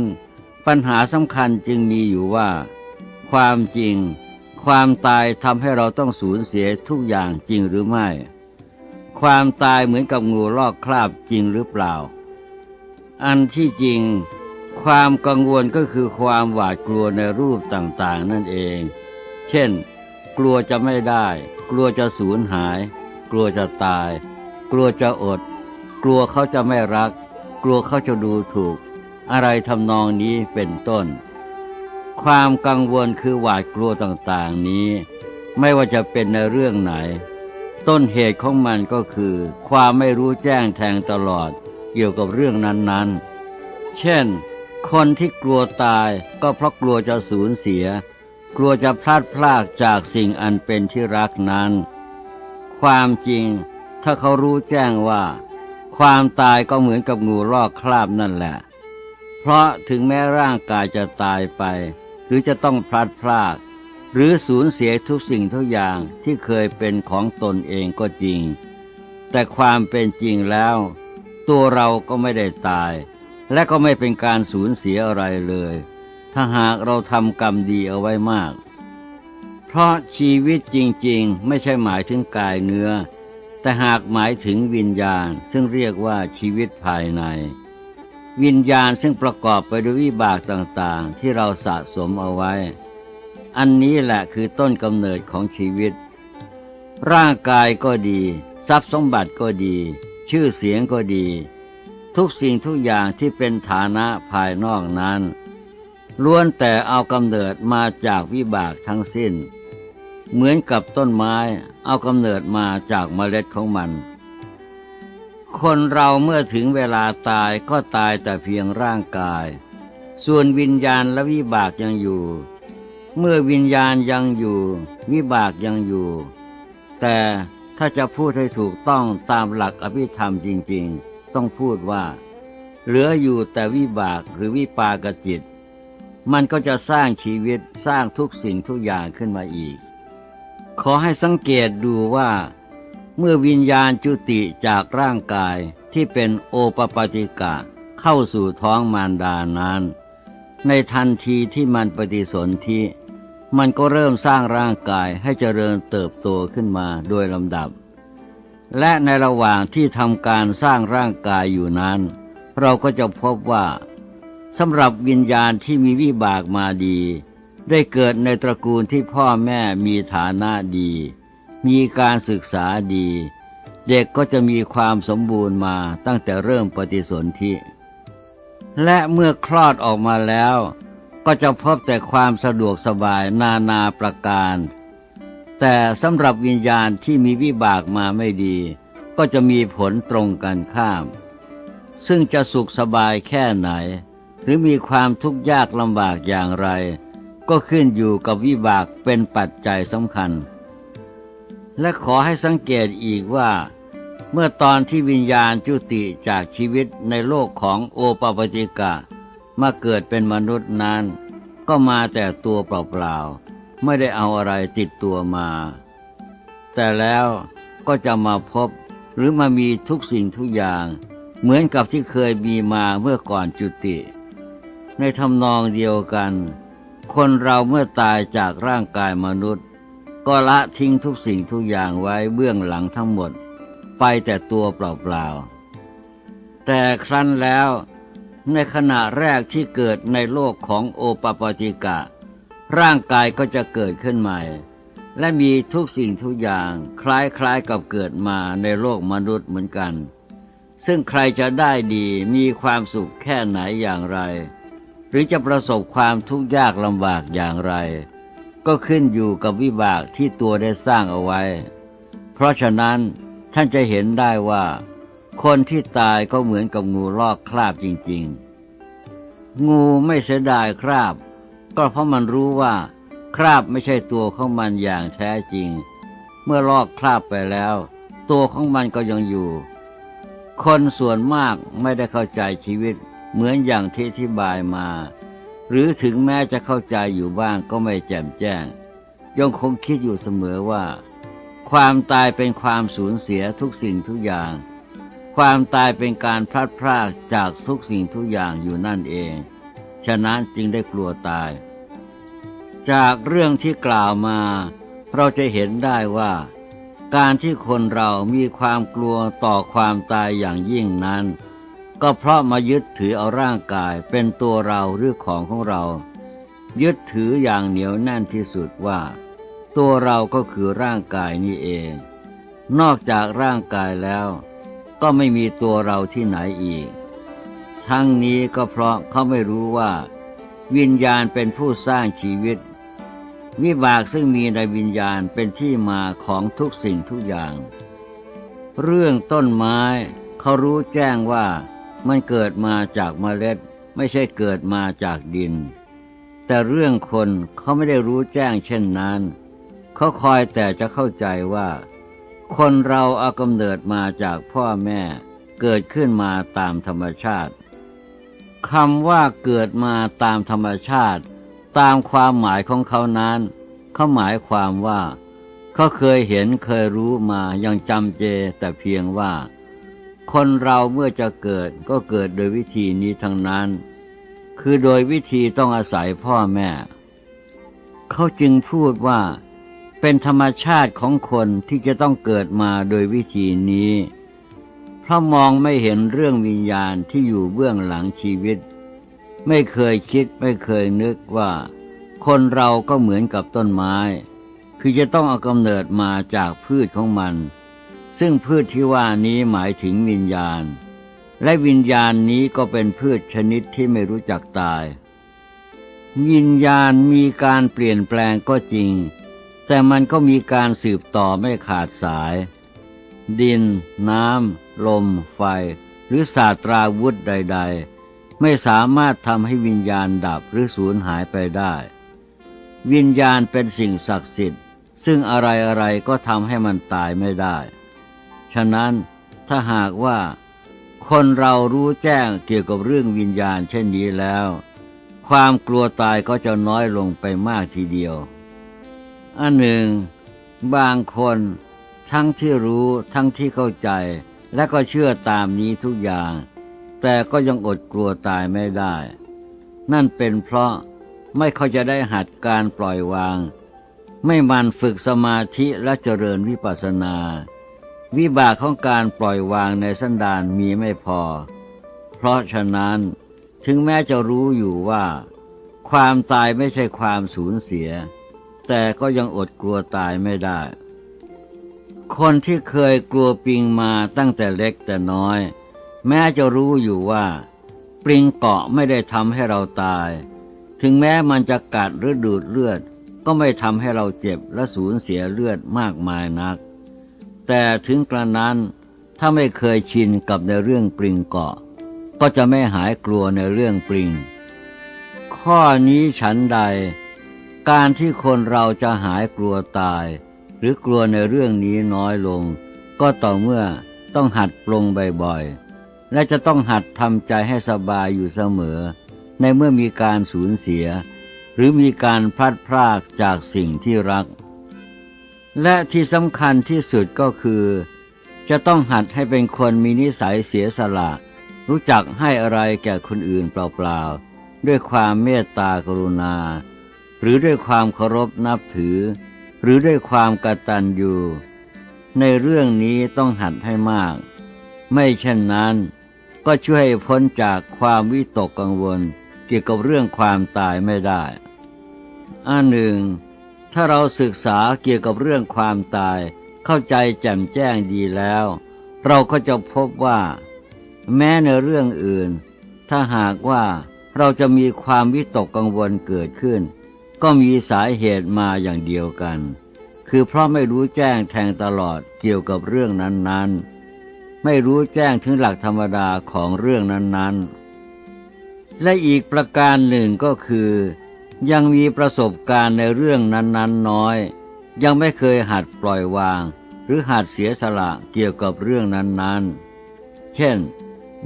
ปัญหาสำคัญจึงมีอยู่ว่า ความจริง ความตายทำให้เราต้องสูญเสียทุกอย่างจริงหรือไม่ ความตายเหมือนกับงูลอกคราบจริงหรือเปล่า อันที่จริง ความกังวลก็คือความหวาดกลัวในรูปต่างๆ นั่นเอง เช่น กลัวจะไม่ได้ กลัวจะสูญหาย กลัวจะตาย กลัวจะอด กลัวเขาจะไม่รัก กลัวเขาจะดูถูก อะไรทำนองนี้เป็นต้น ความกังวลคือหวาดกลัวต่างๆนี้ ไม่ว่าจะเป็นในเรื่องไหน ต้นเหตุของมันก็คือ ความไม่รู้แจ้งแทงตลอดเกี่ยวกับเรื่องนั้นๆ เช่น คนที่กลัวตายก็เพราะกลัวจะสูญเสีย กลัวจะพลาดพลากจากสิ่งอันเป็นที่รักนั้น ความจริงถ้าเขารู้แจ้งว่า ความตายก็เหมือนกับงูลอกคราบนั่นแหละ เพราะถึงแม้ร่างกายจะตายไป หรือจะต้องพลัดพรากหรือสูญเสียทุกสิ่งทุกอย่างที่เคยเป็นของตนเองก็จริง แต่ความเป็นจริงแล้ว ตัวเราก็ไม่ได้ตาย และก็ไม่เป็นการสูญเสียอะไรเลย ถ้าหากเราทำกรรมดีเอาไว้มาก เพราะชีวิตจริงๆ ไม่ใช่หมายถึงกายเนื้อ แต่หากหมายถึงวิญญาณ ซึ่งเรียกว่าชีวิตภายใน วิญญาณซึ่งประกอบไปด้วยวิบากต่างๆ ที่เราสะสมเอาไว้ อันนี้แหละคือต้นกำเนิดของชีวิต ร่างกายก็ดี ทรัพย์สมบัติก็ดี ชื่อเสียงก็ดี ทุกสิ่งทุกอย่างที่เป็นฐานะภายนอกนั้นล้วนแต่เอากำเนิดมาจากวิบากทั้งสิ้น เหมือนกับต้นไม้เอากำเนิดมาจากเมล็ดของมัน คนเราเมื่อถึงเวลาตายก็ตายแต่เพียงร่างกาย ส่วนวิญญาณและวิบากยังอยู่ เมื่อวิญญาณยังอยู่ วิบากยังอยู่ แต่ถ้าจะพูดให้ถูกต้องตามหลักอภิธรรมจริง ๆ ต้องพูดว่า เหลืออยู่แต่วิบากหรือวิปากจิต มันก็จะสร้างชีวิตสร้างทุกสิ่งทุกอย่างขึ้นมาอีก ขอให้สังเกตดูว่า เมื่อวิญญาณจุติจากร่างกายที่เป็นโอปปาติกะเข้าสู่ท้องมารดานั้น ในทันทีที่มันปฏิสนธิมันก็เริ่มสร้างร่างกายให้เจริญเติบโตขึ้นมาโดยลำดับ และในระหว่างที่ทำการสร้างร่างกายอยู่นั้น เราก็จะพบว่าสำหรับวิญญาณที่มีวิบากมาดี ได้เกิดในตระกูลที่พ่อแม่มีฐานะดี มีการศึกษาดี เด็กก็จะมีความสมบูรณ์มาตั้งแต่เริ่มปฏิสนธิ และเมื่อคลอดออกมาแล้ว ก็จะพบแต่ความสะดวกสบายนานาประการ แต่สำหรับวิญญาณที่มีวิบากมาไม่ดี ก็จะมีผลตรงกันข้าม ซึ่งจะสุขสบายแค่ไหน หรือมีความทุกข์ยากลำบากอย่างไร ก็ขึ้นอยู่กับวิบากเป็นปัจจัยสำคัญ และขอให้สังเกตอีกว่า เมื่อตอนที่วิญญาณจุติจากชีวิตในโลกของโอปปติกะ มาเกิดเป็นมนุษย์นั้น ก็มาแต่ตัวเปล่าๆ ไม่ได้เอาอะไรติดตัวมา แต่แล้วก็จะมาพบหรือมามีทุกสิ่งทุกอย่าง เหมือนกับที่เคยมีมาเมื่อก่อนจุติ ในทำนองเดียวกัน คนเราเมื่อตายจากร่างกายมนุษย์ ก็ละทิ้งทุกสิ่งทุกอย่างไว้เบื้องหลังทั้งหมด ไปแต่ตัวเปล่าๆ แต่ครั้นแล้วในขณะแรกที่เกิดในโลกของโอปปติกะ ร่างกายก็จะเกิดขึ้นใหม่ และมีทุกสิ่งทุกอย่างคล้ายๆกับเกิดมาในโลกมนุษย์เหมือนกัน ซึ่งใครจะได้ดีมีความสุขแค่ไหนอย่างไร หรือจะประสบความทุกข์ยากลำบากอย่างไร ก็ขึ้นอยู่กับวิบากที่ตัวได้สร้างเอาไว้ เพราะฉะนั้นท่านจะเห็นได้ว่า คนที่ตายก็เหมือนกับงูลอกคราบจริง ๆ งูไม่เสียดายคราบ ก็เพราะมันรู้ว่า คราบไม่ใช่ตัวของมันอย่างแท้จริง เมื่อลอกคราบไปแล้ว ตัวของมันก็ยังอยู่ คนส่วนมากไม่ได้เข้าใจชีวิต เหมือนอย่างที่อธิบายมา หรือถึงแม้จะเข้าใจอยู่บ้างก็ไม่แจ่มแจ้ง ยังคงคิดอยู่เสมอว่า ความตายเป็นความสูญเสียทุกสิ่งทุกอย่าง ความตายเป็นการพลัดพรากจากทุกสิ่งทุกอย่างอยู่นั่นเองฉะนั้นจึงได้กลัวตาย จากเรื่องที่กล่าวมา เราจะเห็นได้ว่า การที่คนเรามีความกลัวต่อความตายอย่างยิ่งนั้น ก็เพราะมายึดถือเอาร่างกายเป็นตัวเราหรือของของเรา ยึดถืออย่างเหนียวแน่นที่สุดว่า ตัวเราก็คือร่างกายนี่เอง นอกจากร่างกายแล้ว ก็ไม่มีตัวเราที่ไหนอีก ทั้งนี้ก็เพราะเขาไม่รู้ว่าวิญญาณเป็นผู้สร้างชีวิต วิบากซึ่งมีในวิญญาณเป็นที่มาของทุกสิ่งทุกอย่าง เรื่องต้นไม้เขารู้แจ้งว่ามันเกิดมาจากเมล็ดไม่ใช่เกิดมาจากดิน แต่เรื่องคนเขาไม่ได้รู้แจ้งเช่นนั้น เขาคอยแต่จะเข้าใจว่า คนเราเอากำเนิดมาจากพ่อแม่เกิดขึ้นมาตามธรรมชาติคำว่าเกิดมาตามธรรมชาติ ตามความหมายของเขานั้น เขาหมายความว่า เขาเคยเห็นเคยรู้มายังจำเจแต่เพียงว่า คนเราเมื่อจะเกิดก็เกิดโดยวิธีนี้ทั้งนั้น คือโดยวิธีต้องอาศัยพ่อแม่ เขาจึงพูดว่า เป็นธรรมชาติของคนที่จะต้องเกิดมาโดยวิธีนี้ เพราะมองไม่เห็นเรื่องวิญญาณที่อยู่เบื้องหลังชีวิต ไม่เคยคิดไม่เคยนึกว่า คนเราก็เหมือนกับต้นไม้ คือจะต้องเอากำเนิดมาจากพืชของมัน ซึ่งพืชที่ว่านี้หมายถึงวิญญาณ และวิญญาณนี้ก็เป็นพืชชนิดที่ไม่รู้จักตาย วิญญาณมีการเปลี่ยนแปลงก็จริง แต่มันก็มีการสืบต่อไม่ขาดสาย ดิน น้ำ ลม ไฟ หรือศาสตราวุธใด ๆ ไม่สามารถทำให้วิญญาณดับหรือสูญหายไปได้ วิญญาณเป็นสิ่งศักดิ์สิทธิ์ ซึ่งอะไรๆก็ทำให้มันตายไม่ได้ ฉะนั้นถ้าหากว่า คนเรารู้แจ้งเกี่ยวกับเรื่องวิญญาณเช่นนี้แล้ว ความกลัวตายก็จะน้อยลงไปมากทีเดียว อันหนึ่ง บางคนทั้งที่รู้ทั้งที่เข้าใจ และก็เชื่อตามนี้ทุกอย่าง แต่ก็ยังอดกลัวตายไม่ได้ นั่นเป็นเพราะไม่เขาจะได้หัดการปล่อยวาง ไม่มันฝึกสมาธิและเจริญวิปัสนา วิบากของการปล่อยวางในสันดานมีไม่พอ เพราะฉะนั้นถึงแม้จะรู้อยู่ว่า ความตายไม่ใช่ความสูญเสีย แต่ก็ยังอดกลัวตายไม่ได้ คนที่เคยกลัวปิงมาตั้งแต่เล็กแต่น้อย แม้จะรู้อยู่ว่า ปริงเกาะไม่ได้ทำให้เราตาย ถึงแม้มันจะกัดหรือดูดเลือด ก็ไม่ทำให้เราเจ็บและสูญเสียเลือดมากมายนัก แต่ถึงกระนั้นถ้าไม่เคยชินกับในเรื่องปริงเกาะ ก็จะไม่หายกลัวในเรื่องปริง ข้อนี้ฉันใด การที่คนเราจะหายกลัวตาย หรือกลัวในเรื่องนี้น้อยลง ก็ต่อเมื่อต้องหัดปลงบ่อยๆ และจะต้องหัดทำใจให้สบายอยู่เสมอ ในเมื่อมีการสูญเสีย หรือมีการพลัดพรากจากสิ่งที่รัก และที่สำคัญที่สุดก็คือ จะต้องหัดให้เป็นคนมีนิสัยเสียสละ รู้จักให้อะไรแก่คนอื่นเปล่าๆ ด้วยความเมตตากรุณา หรือด้วยความเคารพนับถือ หรือด้วยความกตัญญูในเรื่องนี้ต้องหัดให้มาก ไม่เช่นนั้น ก็ช่วยให้พ้นจากความวิตกกังวล เกี่ยวกับเรื่องความตายไม่ได้ อันหนึ่ง ถ้าเราศึกษาเกี่ยวกับเรื่องความตาย เข้าใจแจ่มแจ้งดีแล้ว เราก็จะพบว่า แม้ในเรื่องอื่น ถ้าหากว่าเราจะมีความวิตกกังวลเกิดขึ้น ก็มีสาเหตุมาอย่างเดียวกัน คือเพราะไม่รู้แจ้งแทงตลอดเกี่ยวกับเรื่องนั้นๆ ไม่รู้แจ้งถึงหลักธรรมดาของเรื่องนั้นๆ และอีกประการหนึ่งก็คือ ยังมีประสบการณ์ในเรื่องนั้นๆน้อย ยังไม่เคยหัดปล่อยวาง หรือหัดเสียสละเกี่ยวกับเรื่องนั้นๆ เช่น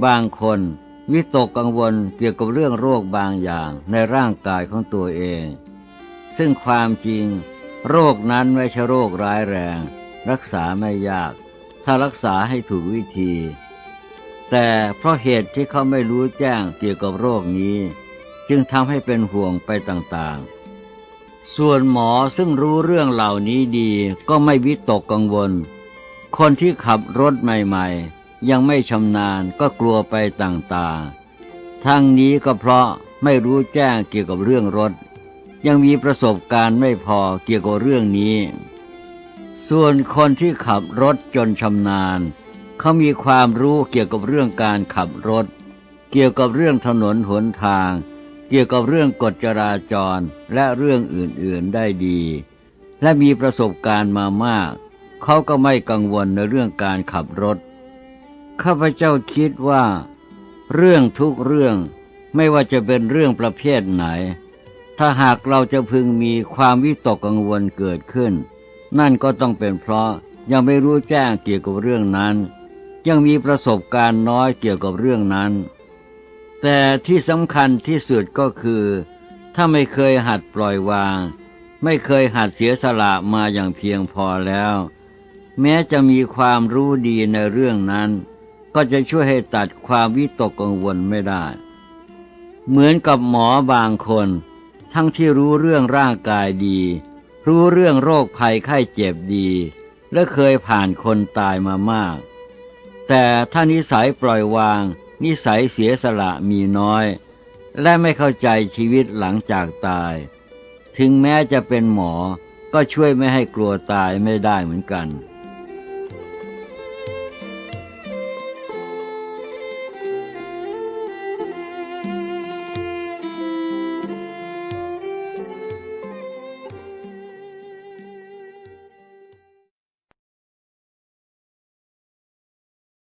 บางคนวิตกกังวลเกี่ยวกับเรื่องโรคบางอย่างในร่างกายของตัวเอง ซึ่งความจริง โรคนั้นไม่ใช่โรคร้ายแรง รักษาไม่ยาก ถ้ารักษาให้ถูกวิธี แต่เพราะเหตุที่เขาไม่รู้แจ้งเกี่ยวกับโรคนี้ จึงทำให้เป็นห่วงไปต่างๆ ส่วนหมอซึ่งรู้เรื่องเหล่านี้ดีก็ไม่วิตกกังวล คนที่ขับรถใหม่ๆ ยังไม่ชำนาญก็กลัวไปต่างๆ ทั้งนี้ก็เพราะไม่รู้แจ้งเกี่ยวกับเรื่องรถ ยังมีประสบการณ์ไม่พอเกี่ยวกับเรื่องนี้ ส่วนคนที่ขับรถจนชำนาญ เขามีความรู้เกี่ยวกับเรื่องการขับรถ เกี่ยวกับเรื่องถนนหนทาง เกี่ยวกับเรื่องกฎจราจรและเรื่องอื่นๆได้ดี และมีประสบการณ์มามาก เขาก็ไม่กังวลในเรื่องการขับรถ ข้าพเจ้าคิดว่า เรื่องทุกเรื่องไม่ว่าจะเป็นเรื่องประเภทไหน ถ้าหากเราจะพึงมีความวิตกกังวลเกิดขึ้น นั่นก็ต้องเป็นเพราะยังไม่รู้แจ้งเกี่ยวกับเรื่องนั้น ยังมีประสบการณ์น้อยเกี่ยวกับเรื่องนั้น แต่ที่สำคัญที่สุดก็คือ ถ้าไม่เคยหัดปล่อยวาง ไม่เคยหัดเสียสละมาอย่างเพียงพอแล้ว แม้จะมีความรู้ดีในเรื่องนั้น ก็จะช่วยให้ตัดความวิตกกังวลไม่ได้ เหมือนกับหมอบางคน ทั้งที่รู้เรื่องร่างกายดี รู้เรื่องโรคภัยไข้เจ็บดี และเคยผ่านคนตายมามาก แต่ถ้านิสัยปล่อยวาง นิสัยเสียสละมีน้อย และไม่เข้าใจชีวิตหลังจากตาย ถึงแม้จะเป็นหมอก็ช่วยไม่ให้กลัวตายไม่ได้เหมือนกัน